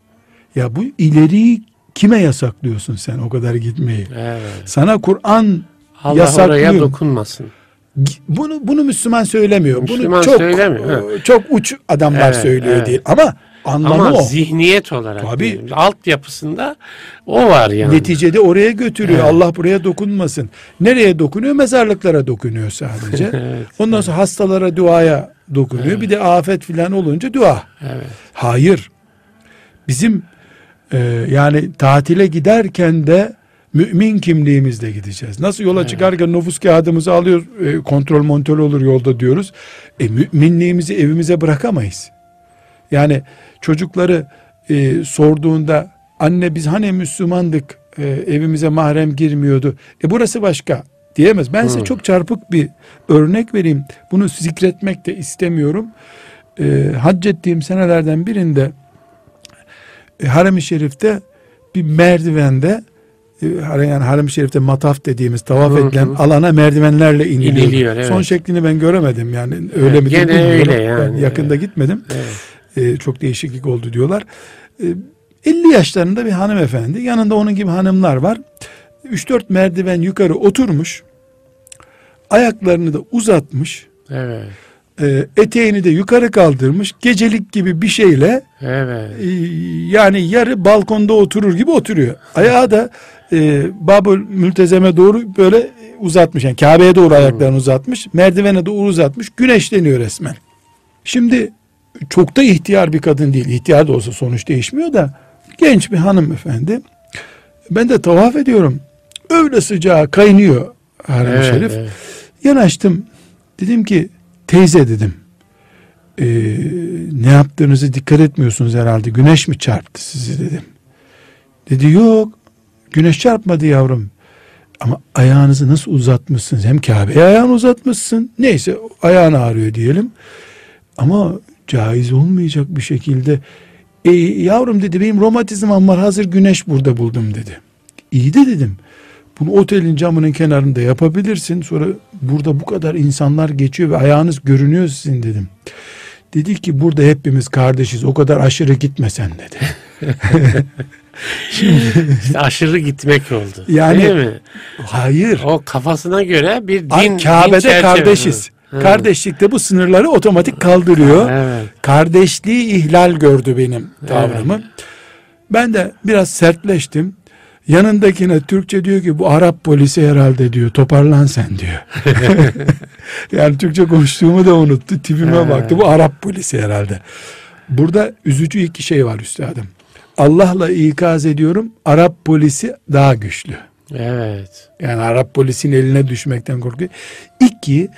Ya bu ileriyi kime yasaklıyorsun sen o kadar gitmeyi? Evet. Sana Kur'an Allah Yasaklıyor. oraya dokunmasın. bunu bunu Müslüman söylemiyor. Müslüman bunu çok söylemiyor, çok uç adamlar Evet, söylüyor evet. değil. Ama anlamı Ama o. zihniyet olarak Tabii. diyelim. alt yapısında o var yani. Neticede oraya götürüyor. Evet. Allah buraya dokunmasın. Nereye dokunuyor? Mezarlıklara dokunuyor sadece. Evet, Ondan sonra hastalara duaya dokunuyor. Bir de afet filan olunca dua. evet. Hayır. Bizim e, yani tatile giderken de mümin kimliğimizle gideceğiz. Nasıl yola çıkarken nüfus kağıdımızı alıyor, e, kontrol montör olur yolda diyoruz. E, müminliğimizi evimize bırakamayız. Yani çocukları e, sorduğunda anne biz hani Müslümandık e, evimize mahrem girmiyordu. E burası başka diyemez. Ben size çok çarpık bir örnek vereyim. Bunu zikretmek de istemiyorum. E, hac ettiğim senelerden birinde e, Harem-i Şerif'te bir merdivende e, yani Harem-i Şerif'te mataf dediğimiz tavaf Hı hı. edilen alana merdivenlerle iniliyor. İniliyor, evet. Son şeklini ben göremedim yani öyle Evet, mi gene öyle yani, Ben yakında gitmedim. evet. E, çok değişiklik oldu diyorlar. E, 50 yaşlarında bir hanımefendi yanında onun gibi hanımlar var. 3-4 merdiven yukarı oturmuş. Ayaklarını da uzatmış. Evet. e, eteğini de yukarı kaldırmış. Gecelik gibi bir şeyle Evet. e, yani yarı balkonda oturur gibi oturuyor. Ayağı da e, Babül Mültezem'e doğru böyle uzatmış. Yani Kabe'ye doğru ayaklarını uzatmış. Merdivene doğru uzatmış. Güneşleniyor resmen. Şimdi çok da ihtiyar bir kadın değil. İhtiyar da olsa sonuç değişmiyor da genç bir hanımefendi. Ben de tavaf ediyorum. Öyle sıcağı kaynıyor Harem-i Evet, Şerif. evet. Yanaştım. Dedim ki teyze dedim. "ee, ne yaptığınızı dikkat etmiyorsunuz herhalde. Güneş mi çarptı sizi dedim. Dedi yok. Güneş çarpmadı yavrum. Ama ayağınızı nasıl uzatmışsınız? Hem Kabe'ye ayağını uzatmışsın. Neyse ayağın ağrıyor diyelim. Ama caiz olmayacak bir şekilde. E, yavrum dedi benim romatizmam var hazır güneş burada buldum dedi. İyi de dedim. Bunu otelin camının kenarında yapabilirsin. Sonra burada bu kadar insanlar geçiyor ve ayağınız görünüyor sizin dedim. Dedi ki burada hepimiz kardeşiz. O kadar aşırı gitmesen dedi. İşte aşırı gitmek oldu. Yani- Değil mi? Hayır. O kafasına göre bir din, Ay, din Kabe'de çerçeve- kardeşiz. Hı. Kardeşlikte bu sınırları otomatik kaldırıyor. Evet. Kardeşliği ihlal gördü benim tavrımı. Ben de biraz sertleştim. Yanındakine Türkçe diyor ki bu Arap polisi herhalde diyor. Toparlan sen diyor. yani Türkçe konuştuğumu da unuttu. Tipime baktı. Bu Arap polisi herhalde. Burada üzücü iki şey var üstadım. Allah'la ikaz ediyorum. Arap polisi daha güçlü. Evet. Yani Arap polisin eline düşmekten korkuyor. İki,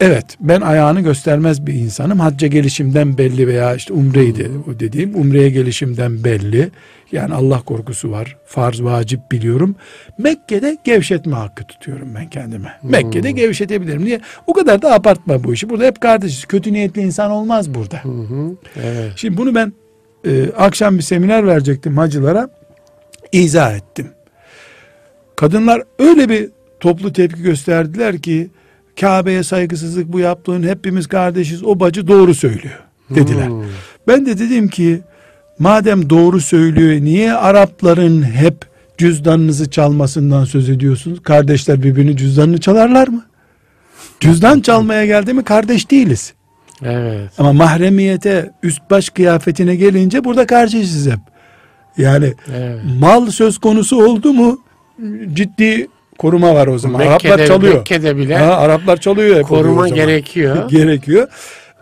evet ben ayağını göstermez bir insanım. Hacca gelişimden belli veya işte umreydi o dediğim. Umreye gelişimden belli. Yani Allah korkusu var. Farz vacip biliyorum. Mekke'de gevşetme hakkı tutuyorum ben kendime. Mekke'de gevşetebilirim. Niye? O kadar da abartma bu işi. Burada hep kardeşiz. Kötü niyetli insan olmaz burada. Hı hı. Evet. Şimdi bunu ben e, akşam bir seminer verecektim hacılara. İzah ettim. Kadınlar öyle bir toplu tepki gösterdiler ki Kabe'ye saygısızlık bu yaptığın hepimiz kardeşiz o bacı doğru söylüyor. dediler. Hmm. Ben de dedim ki madem doğru söylüyor niye Arapların hep cüzdanınızı çalmasından söz ediyorsunuz? Kardeşler birbirini cüzdanını çalarlar mı? Cüzdan çalmaya geldi mi kardeş değiliz. Evet. Ama mahremiyete üst baş kıyafetine gelince burada karşıyız hep. Yani Evet. mal söz konusu oldu mu ciddi koruma var o zaman. Araplar Mekke'de, çalıyor. Mekke'de bile Ha, Araplar çalıyor hep koruma gerekiyor. gerekiyor.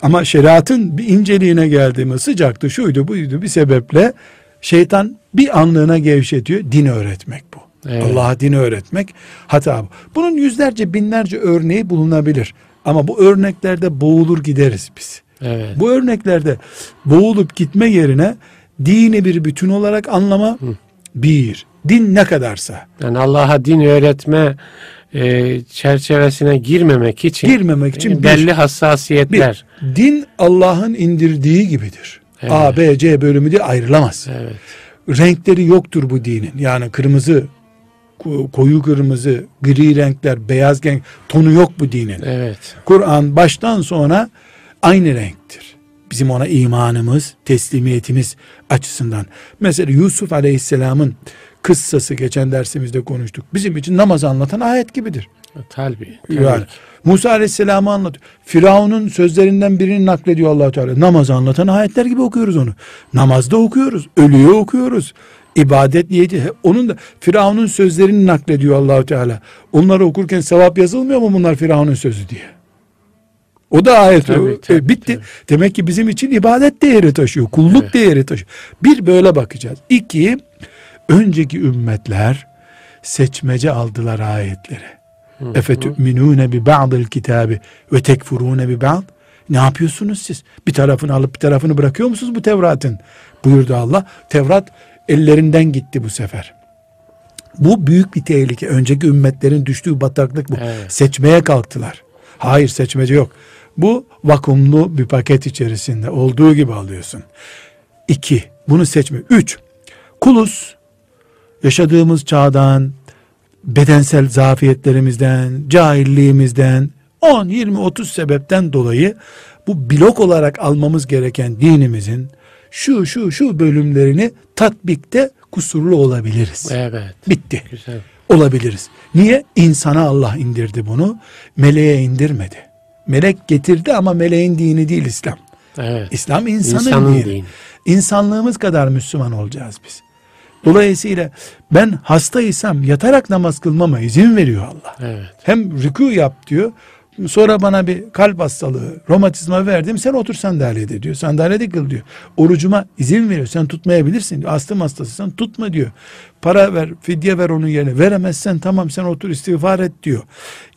Ama şeriatın bir inceliğine geldiğimiz sıcaktı şuydu buydu bir sebeple şeytan bir anlığına gevşetiyor. Din öğretmek bu. Evet. Allah'a din öğretmek hata bu. Bunun yüzlerce binlerce örneği bulunabilir. Ama bu örneklerde boğulur gideriz biz. Evet. Bu örneklerde boğulup gitme yerine dini bir bütün olarak anlama bir. Din ne kadarsa Yani Allah'a din öğretme e, çerçevesine girmemek için girmemek için bir- belli hassasiyetler. Bir, din Allah'ın indirdiği gibidir. Evet. A, B, C bölümü diye ayrılamaz. Evet. Renkleri yoktur bu dinin. Yani kırmızı, ko- koyu kırmızı, gri renkler, beyaz renk tonu yok bu dinin. Evet. Kur'an baştan sona aynı renktir. Bizim ona imanımız, teslimiyetimiz açısından. Mesela Yusuf Aleyhisselam'ın kıssası geçen dersimizde konuştuk. Bizim için namaz anlatan ayet gibidir. Tabii. tabii Yani. Musa Aleyhisselam'ı anlatıyor. Firavun'un sözlerinden birini naklediyor allah Teala. Namazı anlatan ayetler gibi okuyoruz onu. Namazda okuyoruz. Ölüye okuyoruz. İbadet niyeti. Onun da Firavun'un sözlerini naklediyor allah Teala. Onları okurken sevap yazılmıyor mu bunlar Firavun'un sözü diye? O da ayet. Tabii, o- tabii, e, bitti. tabii. Demek ki bizim için ibadet değeri taşıyor. Kulluk Evet. değeri taşıyor. Bir böyle bakacağız. İki, önceki ümmetler seçmece aldılar ayetleri. Efetü'minûne bi ba'dil kitabi ve tekfurûne bi ba'd. Ne yapıyorsunuz siz? Bir tarafını alıp bir tarafını bırakıyor musunuz bu Tevrat'ın? Buyurdu Allah. Tevrat ellerinden gitti bu sefer. Bu büyük bir tehlike. Önceki ümmetlerin düştüğü bataklık bu. Evet. Seçmeye kalktılar. Hayır seçmece yok. Bu vakumlu bir paket içerisinde olduğu gibi alıyorsun. İki, bunu seçme. Üç, kulus yaşadığımız çağdan, bedensel zafiyetlerimizden, cahilliğimizden, 10, 20, 30 sebepten dolayı bu blok olarak almamız gereken dinimizin şu şu şu bölümlerini tatbikte kusurlu olabiliriz. Evet. Bitti. Güzel. Olabiliriz. Niye? İnsana Allah indirdi bunu. Meleğe indirmedi. Melek getirdi ama meleğin dini değil İslam. Evet. İslam insanın, İnsanın dini. dini. İnsanlığımız kadar Müslüman olacağız biz. Dolayısıyla ben hastaysam yatarak namaz kılmama izin veriyor Allah. Evet. Hem rükû yap diyor. Sonra bana bir kalp hastalığı, romatizma verdim. Sen otur sandalyede diyor. Sandalyede kıl diyor. Orucuma izin veriyor. Sen tutmayabilirsin diyor. Astım hastasıysan tutma diyor. Para ver, fidye ver onun yerine. Veremezsen tamam sen otur istiğfar et diyor.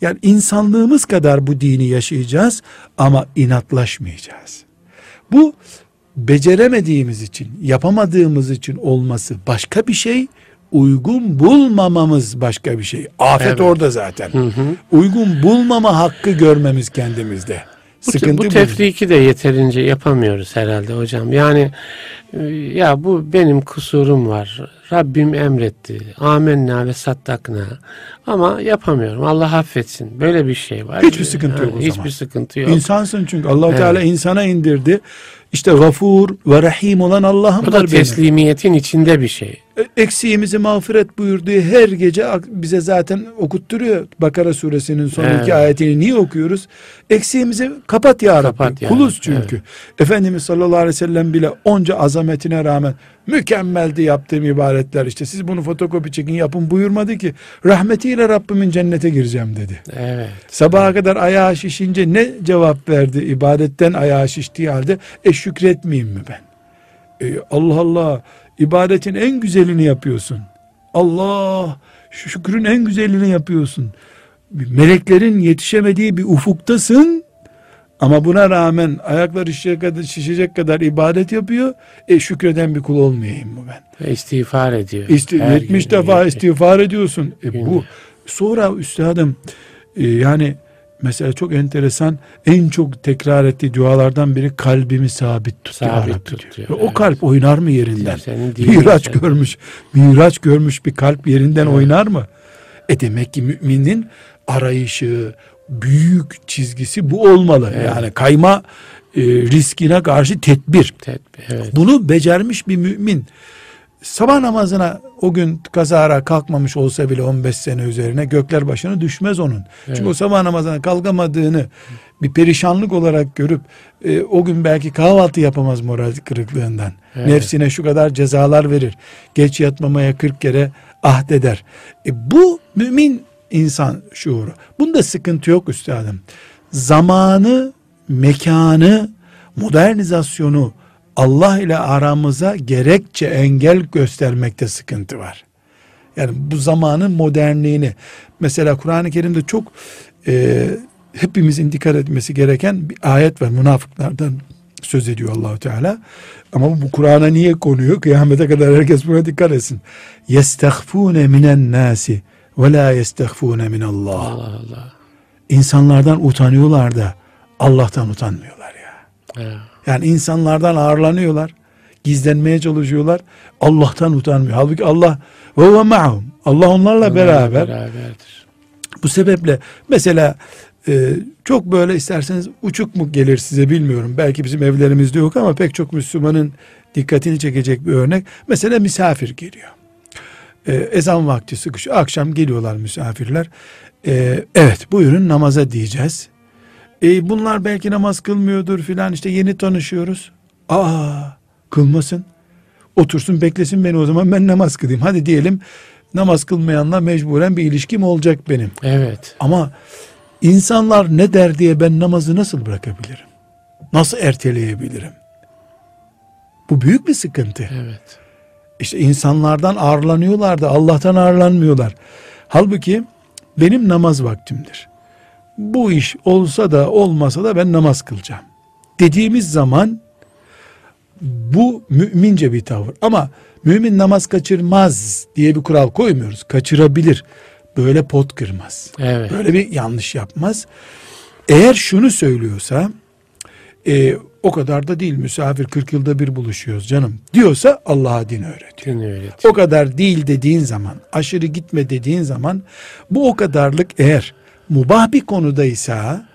Yani insanlığımız kadar bu dini yaşayacağız ama inatlaşmayacağız. Bu beceremediğimiz için, yapamadığımız için olması başka bir şey, uygun bulmamamız başka bir şey. Afet Evet. orada zaten. Hı hı. Uygun bulmama hakkı görmemiz kendimizde. Bu, Sıkıntı bu bu. tefriki de yeterince yapamıyoruz herhalde hocam. Yani e, ya bu benim kusurum var. Rabbim emretti. Amenna ve sattakna. Ama yapamıyorum. Allah affetsin. Böyle bir şey var. Hiçbir sıkıntı yok o Hiçbir zaman. sıkıntı yok. İnsansın çünkü allah Evet. Teala insana indirdi. İşte gafur ve rahim olan Allah'ım Bu da teslimiyetin içinde bir şey. Eksiğimizi mağfiret buyurduğu her gece bize zaten okutturuyor. Bakara suresinin son Evet. iki ayetini niye okuyoruz? Eksiğimizi kapat ya Rabbi. Kapat ya Kuluz çünkü. Efendimiz sallallahu aleyhi ve sellem bile onca azametine rağmen mükemmeldi yaptığım ibadetler işte. Siz bunu fotokopi çekin yapın buyurmadı ki. Rahmetiyle Rabbimin cennete gireceğim dedi. Evet. Sabaha kadar ayağı şişince ne cevap verdi? İbadetten ayağı şiştiği halde e şükretmeyeyim mi ben? E, Allah Allah ibadetin en güzelini yapıyorsun. Allah şükrün en güzelini yapıyorsun. Meleklerin yetişemediği bir ufuktasın ama buna rağmen ayaklar şişecek kadar, şişecek kadar ibadet yapıyor. E şükreden bir kul olmayayım mı ben? Ve istiğfar ediyor. İsti, Her 70 gün, defa yetmiş. istiğfar ediyorsun. E bu sonra üstadım e, yani mesela çok enteresan en çok tekrar ettiği dualardan biri kalbimi sabit tut. ya Sabit Rabbi tut diyor. diyor, Ve O evet. kalp oynar mı yerinden? Miraç sen- görmüş, miraç görmüş bir kalp yerinden oynar mı? E demek ki müminin arayışı, büyük çizgisi bu olmalı. Evet. Yani kayma e, riskine karşı tedbir. Tedbir, evet. Bunu becermiş bir mümin sabah namazına o gün kazara kalkmamış olsa bile 15 sene üzerine gökler başına düşmez onun. Evet. Çünkü o sabah namazına kalkamadığını bir perişanlık olarak görüp e, o gün belki kahvaltı yapamaz moral kırıklığından. Evet. Nefsine şu kadar cezalar verir. Geç yatmamaya 40 kere ahd eder. E, bu mümin insan şuuru. Bunda sıkıntı yok üstadım. Zamanı, mekanı, modernizasyonu, Allah ile aramıza gerekçe engel göstermekte sıkıntı var. Yani bu zamanın modernliğini mesela Kur'an-ı Kerim'de çok e, hepimizin dikkat etmesi gereken bir ayet var münafıklardan söz ediyor Allahu Teala. Ama bu Kur'an'a niye konuyor? Kıyamete kadar herkes buna dikkat etsin. Yestehfune minen nasi ve la yestehfune min Allah. Allah Allah. İnsanlardan utanıyorlar da Allah'tan utanmıyorlar ya. Evet. Yani insanlardan ağırlanıyorlar. Gizlenmeye çalışıyorlar. Allah'tan utanmıyor. Halbuki Allah ve ve ma'hum. Allah onlarla beraber. Beraberdir. Bu sebeple mesela e, çok böyle isterseniz uçuk mu gelir size bilmiyorum. Belki bizim evlerimizde yok ama pek çok Müslümanın dikkatini çekecek bir örnek. Mesela misafir geliyor. E, ezan vakti sıkışıyor. Akşam geliyorlar misafirler. E, evet buyurun namaza diyeceğiz. E bunlar belki namaz kılmıyordur filan işte yeni tanışıyoruz. Aa kılmasın. Otursun beklesin beni o zaman ben namaz kılayım. Hadi diyelim namaz kılmayanla mecburen bir ilişkim olacak benim. Evet. Ama insanlar ne der diye ben namazı nasıl bırakabilirim? Nasıl erteleyebilirim? Bu büyük bir sıkıntı. Evet. İşte insanlardan ağırlanıyorlar da Allah'tan ağırlanmıyorlar. Halbuki benim namaz vaktimdir bu iş olsa da olmasa da ben namaz kılacağım. Dediğimiz zaman bu mümince bir tavır. Ama mümin namaz kaçırmaz diye bir kural koymuyoruz. Kaçırabilir. Böyle pot kırmaz. Evet. Böyle bir yanlış yapmaz. Eğer şunu söylüyorsa e, o kadar da değil misafir 40 yılda bir buluşuyoruz canım diyorsa Allah'a din öğretiyor. Din öğretiyor. O kadar değil dediğin zaman aşırı gitme dediğin zaman bu o kadarlık eğer mubah bir konudaysa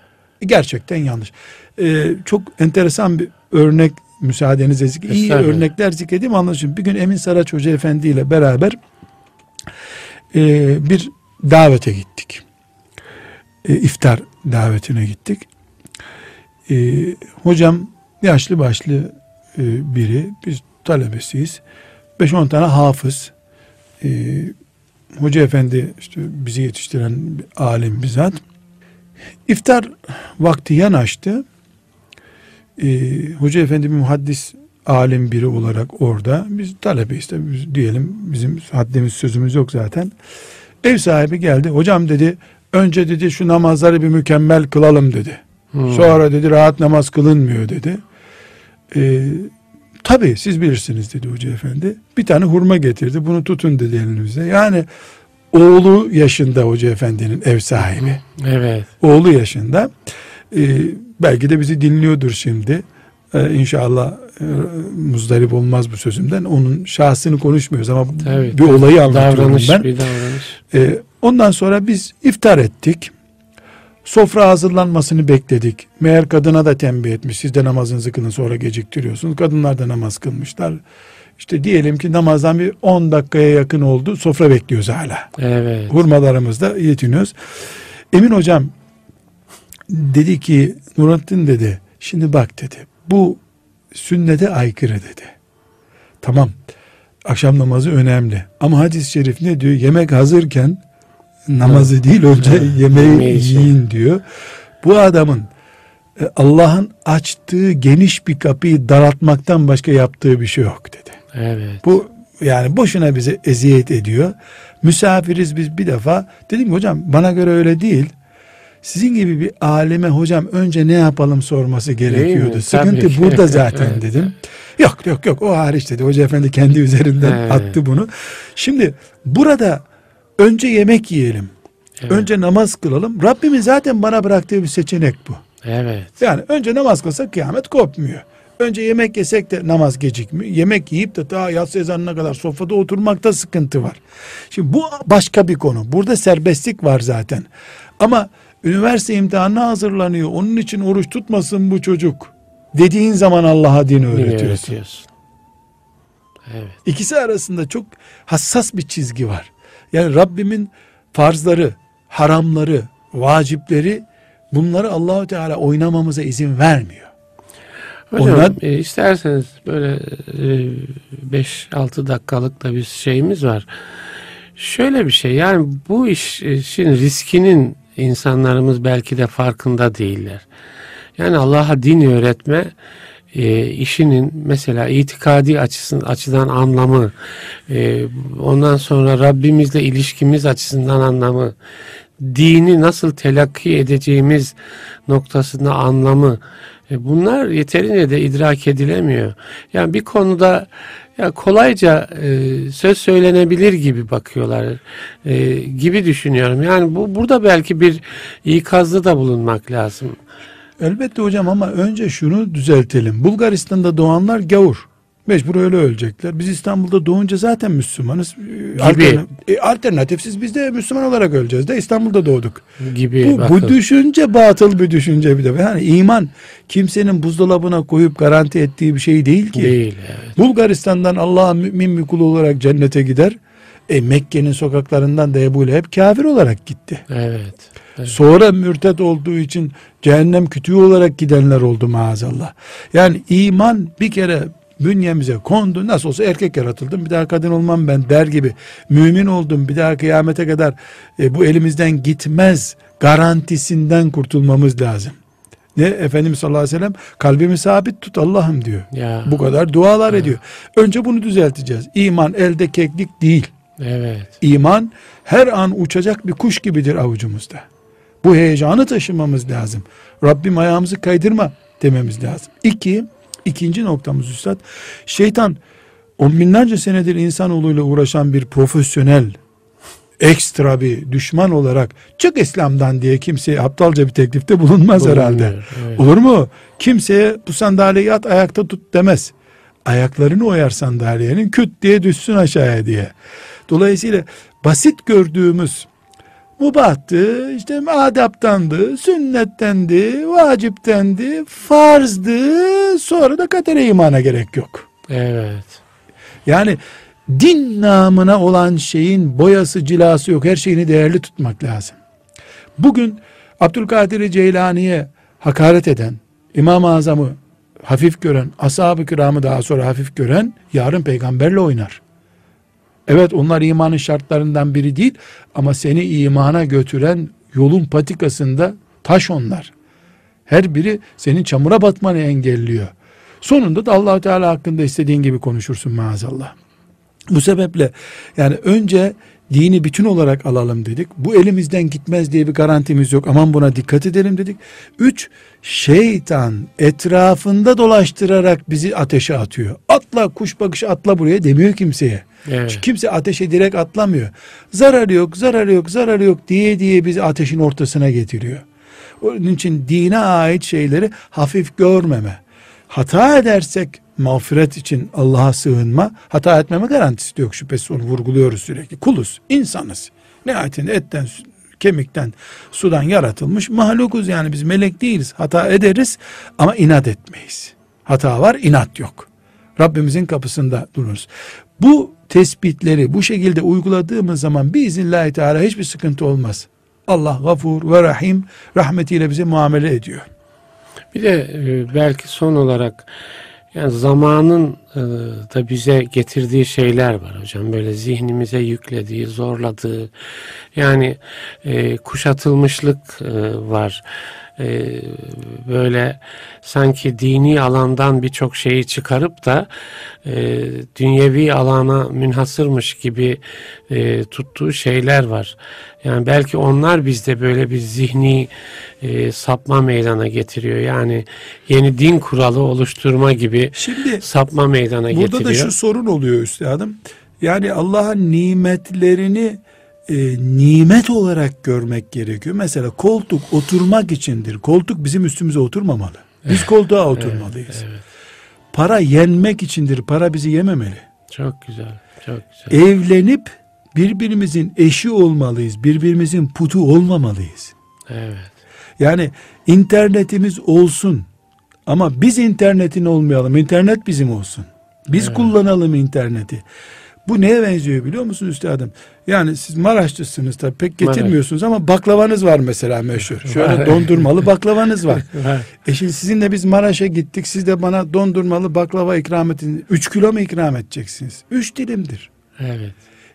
gerçekten yanlış. Ee, çok enteresan bir örnek müsaadenizle iyi örnekler zikredeyim anlaşılın. Bir gün Emin Saraç Hoca Efendi ile beraber e, bir davete gittik. E, iftar davetine gittik. E, hocam yaşlı başlı e, biri, biz talebesiyiz. 5-10 tane hafız, e, Hoca Efendi işte bizi yetiştiren bir alim bizzat. İftar vakti yanaştı. Ee, Hoca Efendi bir muhaddis alim biri olarak orada. Biz talebeyiz tabi biz diyelim bizim haddimiz sözümüz yok zaten. Ev sahibi geldi. Hocam dedi önce dedi şu namazları bir mükemmel kılalım dedi. Hmm. Sonra dedi rahat namaz kılınmıyor dedi. Ee, Tabi siz bilirsiniz dedi hoca efendi. Bir tane hurma getirdi bunu tutun dedi elinize. Yani oğlu yaşında hoca efendinin ev sahibi. Evet. Oğlu yaşında. Ee, belki de bizi dinliyordur şimdi. Ee, inşallah e, muzdarip olmaz bu sözümden. Onun şahsını konuşmuyoruz ama Tabii, bir olayı anlatıyorum davranış, ben. Bir davranış. Ee, ondan sonra biz iftar ettik. Sofra hazırlanmasını bekledik. Meğer kadına da tembih etmiş. Siz de namazınızı kılın sonra geciktiriyorsunuz. Kadınlar da namaz kılmışlar. İşte diyelim ki namazdan bir 10 dakikaya yakın oldu. Sofra bekliyoruz hala. Evet. Hurmalarımızda yetiniyoruz. Emin hocam dedi ki Nurattin dedi şimdi bak dedi bu sünnete aykırı dedi. Tamam akşam namazı önemli ama hadis-i şerif ne diyor yemek hazırken namazı değil önce yemeği yiyin diyor. Bu adamın e, Allah'ın açtığı geniş bir kapıyı daraltmaktan başka yaptığı bir şey yok dedi. Evet. Bu yani boşuna bize eziyet ediyor. Misafiriz biz bir defa. Dedim ki hocam bana göre öyle değil. Sizin gibi bir aleme hocam önce ne yapalım sorması gerekiyordu. Sıkıntı Tabii. burada zaten evet. dedim. Yok yok yok o hariç dedi. Hoca efendi kendi üzerinden evet. attı bunu. Şimdi burada Önce yemek yiyelim. Evet. Önce namaz kılalım. Rabbimin zaten bana bıraktığı bir seçenek bu. Evet. Yani önce namaz kılsak kıyamet kopmuyor. Önce yemek yesek de namaz gecikmiyor. Yemek yiyip de daha yatsı ezanına kadar sofrada oturmakta sıkıntı var. Şimdi bu başka bir konu. Burada serbestlik var zaten. Ama üniversite imtihanına hazırlanıyor. Onun için oruç tutmasın bu çocuk dediğin zaman Allah'a din öğretiyorsun. öğretiyorsun. Evet. İkisi arasında çok hassas bir çizgi var. Yani Rabbimin farzları, haramları, vacipleri bunları Allahü Teala oynamamıza izin vermiyor. Hocam Onlar, e, isterseniz böyle 5-6 e, dakikalık da bir şeyimiz var. Şöyle bir şey yani bu işin riskinin insanlarımız belki de farkında değiller. Yani Allah'a din öğretme e, işinin mesela itikadi açısından açıdan anlamı, e, ondan sonra Rabbimizle ilişkimiz açısından anlamı, dini nasıl telakki edeceğimiz noktasında anlamı, e, bunlar yeterince de idrak edilemiyor. Yani bir konuda ya kolayca e, söz söylenebilir gibi bakıyorlar e, gibi düşünüyorum. Yani bu burada belki bir ikazda da bulunmak lazım. Elbette hocam ama önce şunu düzeltelim. Bulgaristan'da doğanlar gavur. Mecbur öyle ölecekler. Biz İstanbul'da doğunca zaten Müslümanız. Gibi. Altern e, alternatifsiz biz de Müslüman olarak öleceğiz de İstanbul'da doğduk. Gibi. Bu, bu düşünce batıl bir düşünce bir de. Yani iman kimsenin buzdolabına koyup garanti ettiği bir şey değil ki. Değil. Evet. Bulgaristan'dan Allah'a mümin bir kul olarak cennete gider. E Mekke'nin sokaklarından da Ebu Leheb kafir olarak gitti. Evet. Evet. Sonra mürted olduğu için cehennem kütüğü olarak gidenler oldu maazallah. Yani iman bir kere bünyemize kondu. Nasıl olsa erkek yaratıldım bir daha kadın olmam ben der gibi. Mümin oldum bir daha kıyamete kadar e, bu elimizden gitmez garantisinden kurtulmamız lazım. Ne Efendimiz sallallahu aleyhi ve sellem kalbimi sabit tut Allah'ım diyor. Ya. Bu kadar dualar ya. ediyor. Önce bunu düzelteceğiz. İman elde keklik değil. Evet. İman her an uçacak bir kuş gibidir avucumuzda. Bu heyecanı taşımamız lazım. Rabbim ayağımızı kaydırma dememiz lazım. İki, ikinci noktamız üstad. Şeytan on binlerce senedir insanoğluyla uğraşan bir profesyonel ekstra bir düşman olarak çık İslam'dan diye kimseye aptalca bir teklifte bulunmaz Bulunmuyor, herhalde. Evet. Olur mu? Kimseye bu sandalyeyi at ayakta tut demez. Ayaklarını oyar sandalyenin küt diye düşsün aşağıya diye. Dolayısıyla basit gördüğümüz mubahtı, işte adaptandı, sünnettendi, vaciptendi, farzdı, sonra da kadere imana gerek yok. Evet. Yani din namına olan şeyin boyası cilası yok. Her şeyini değerli tutmak lazım. Bugün Abdülkadir Ceylani'ye hakaret eden, İmam-ı Azam'ı hafif gören, ashab-ı kiramı daha sonra hafif gören yarın peygamberle oynar. Evet onlar imanın şartlarından biri değil ama seni imana götüren yolun patikasında taş onlar. Her biri senin çamura batmanı engelliyor. Sonunda da allah Teala hakkında istediğin gibi konuşursun maazallah. Bu sebeple yani önce dini bütün olarak alalım dedik. Bu elimizden gitmez diye bir garantimiz yok. Aman buna dikkat edelim dedik. Üç, şeytan etrafında dolaştırarak bizi ateşe atıyor. Atla kuş bakışı atla buraya demiyor kimseye. Evet. kimse ateşe direkt atlamıyor. Zararı yok, zararı yok, zararı yok diye diye bizi ateşin ortasına getiriyor. Onun için dine ait şeyleri hafif görmeme. Hata edersek mağfiret için Allah'a sığınma, hata etmeme garantisi yok şüphesiz onu vurguluyoruz sürekli. Kuluz, insanız. Nihayetinde etten, kemikten, sudan yaratılmış mahlukuz yani biz melek değiliz. Hata ederiz ama inat etmeyiz. Hata var, inat yok. Rabbimizin kapısında dururuz. Bu tespitleri bu şekilde uyguladığımız zaman biiznillahü teala hiçbir sıkıntı olmaz. Allah gafur ve rahim rahmetiyle bize muamele ediyor. Bir de e, belki son olarak yani zamanın e, da bize getirdiği şeyler var hocam. Böyle zihnimize yüklediği, zorladığı yani e, kuşatılmışlık var. E, böyle sanki dini alandan birçok şeyi çıkarıp da e, dünyevi alana münhasırmış gibi e, tuttuğu şeyler var. Yani belki onlar bizde böyle bir zihni e, sapma meydana getiriyor. Yani yeni din kuralı oluşturma gibi Şimdi, sapma meydana burada getiriyor. Burada da şu sorun oluyor üstadım. Yani Allah'ın nimetlerini e, nimet olarak görmek gerekiyor. Mesela koltuk oturmak içindir. Koltuk bizim üstümüze oturmamalı. Biz koltuğa oturmalıyız. Evet, evet. Para yenmek içindir. Para bizi yememeli. Çok güzel. Çok güzel. Evlenip birbirimizin eşi olmalıyız. Birbirimizin putu olmamalıyız. Evet. Yani internetimiz olsun Ama biz internetin olmayalım. İnternet bizim olsun. Biz Evet. kullanalım interneti. Bu neye benziyor biliyor musunuz üstadım? Yani siz Maraşlısınız tabii pek getirmiyorsunuz ama baklavanız var mesela meşhur. Şöyle dondurmalı baklavanız var. E şimdi sizinle biz Maraş'a gittik. Siz de bana dondurmalı baklava ikram edin. 3 kilo mu ikram edeceksiniz? 3 dilimdir. Evet.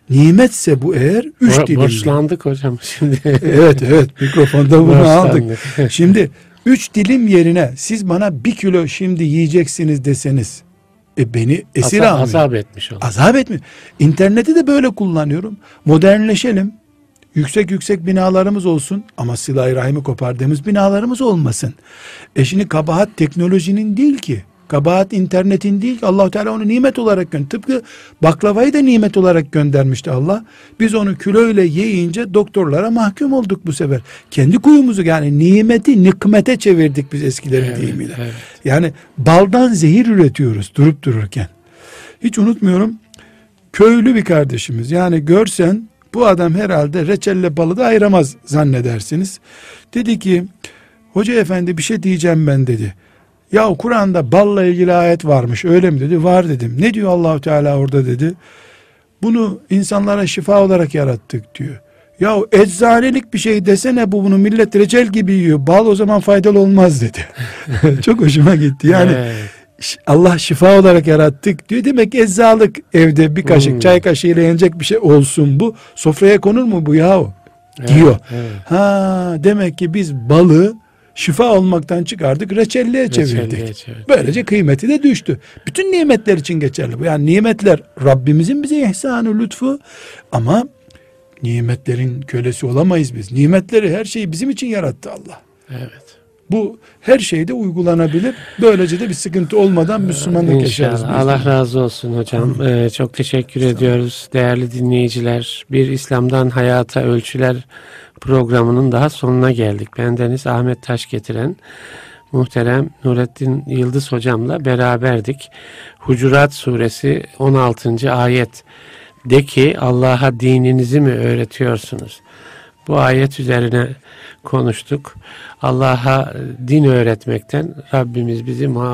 Nimetse bu eğer 3 Bo- dilimdir. Borçlandık hocam şimdi. Evet evet mikrofonda bunu aldık. Şimdi 3 dilim yerine siz bana 1 kilo şimdi yiyeceksiniz deseniz e beni esir Azap, almıyor. azap etmiş oldu. Azap etmiyor. İnterneti de böyle kullanıyorum. Modernleşelim. Yüksek yüksek binalarımız olsun ama silah-ı rahimi kopardığımız binalarımız olmasın. E şimdi kabahat teknolojinin değil ki. Kabahat internetin değil ki. allah Teala onu nimet olarak gönderdi. Tıpkı baklavayı da nimet olarak göndermişti Allah. Biz onu kiloyla yiyince doktorlara mahkum olduk bu sefer. Kendi kuyumuzu yani nimeti nikmete çevirdik biz eskilerin Evet, deyimiyle. evet. Yani baldan zehir üretiyoruz durup dururken. Hiç unutmuyorum. Köylü bir kardeşimiz. Yani görsen bu adam herhalde reçelle balı da ayıramaz zannedersiniz. Dedi ki hoca efendi bir şey diyeceğim ben dedi. Ya Kur'an'da balla ilgili ayet varmış öyle mi dedi. Var dedim. Ne diyor Allahu Teala orada dedi. Bunu insanlara şifa olarak yarattık diyor. Ya eczanelik bir şey desene bu bunu millet reçel gibi yiyor. Bal o zaman faydalı olmaz dedi. Çok hoşuma gitti. Yani Evet. Allah şifa olarak yarattık diyor. Demek eczalık evde bir kaşık Hmm. çay kaşığıyla yenecek bir şey olsun bu. Sofraya konur mu bu yahu? Evet, Diyor. evet. Ha demek ki biz balı şifa olmaktan çıkardık reçelliğe çevirdik. Reçelliğe çevirdik. Böylece kıymeti de düştü. Bütün nimetler için geçerli bu. Yani nimetler Rabbimizin bize ihsanı lütfu ama nimetlerin kölesi olamayız biz. Nimetleri her şeyi bizim için yarattı Allah. Evet. Bu her şeyde uygulanabilir. Böylece de bir sıkıntı olmadan Müslümanlık yaşarız. İnşallah. Allah razı olsun hocam. Ee, çok teşekkür ediyoruz değerli dinleyiciler. Bir İslam'dan Hayata Ölçüler programının daha sonuna geldik. Bendeniz Ahmet Taş getiren muhterem Nurettin Yıldız hocamla beraberdik. Hucurat suresi 16. ayet. De ki Allah'a dininizi mi öğretiyorsunuz? Bu ayet üzerine konuştuk. Allah'a din öğretmekten Rabbimiz bizi muhafaza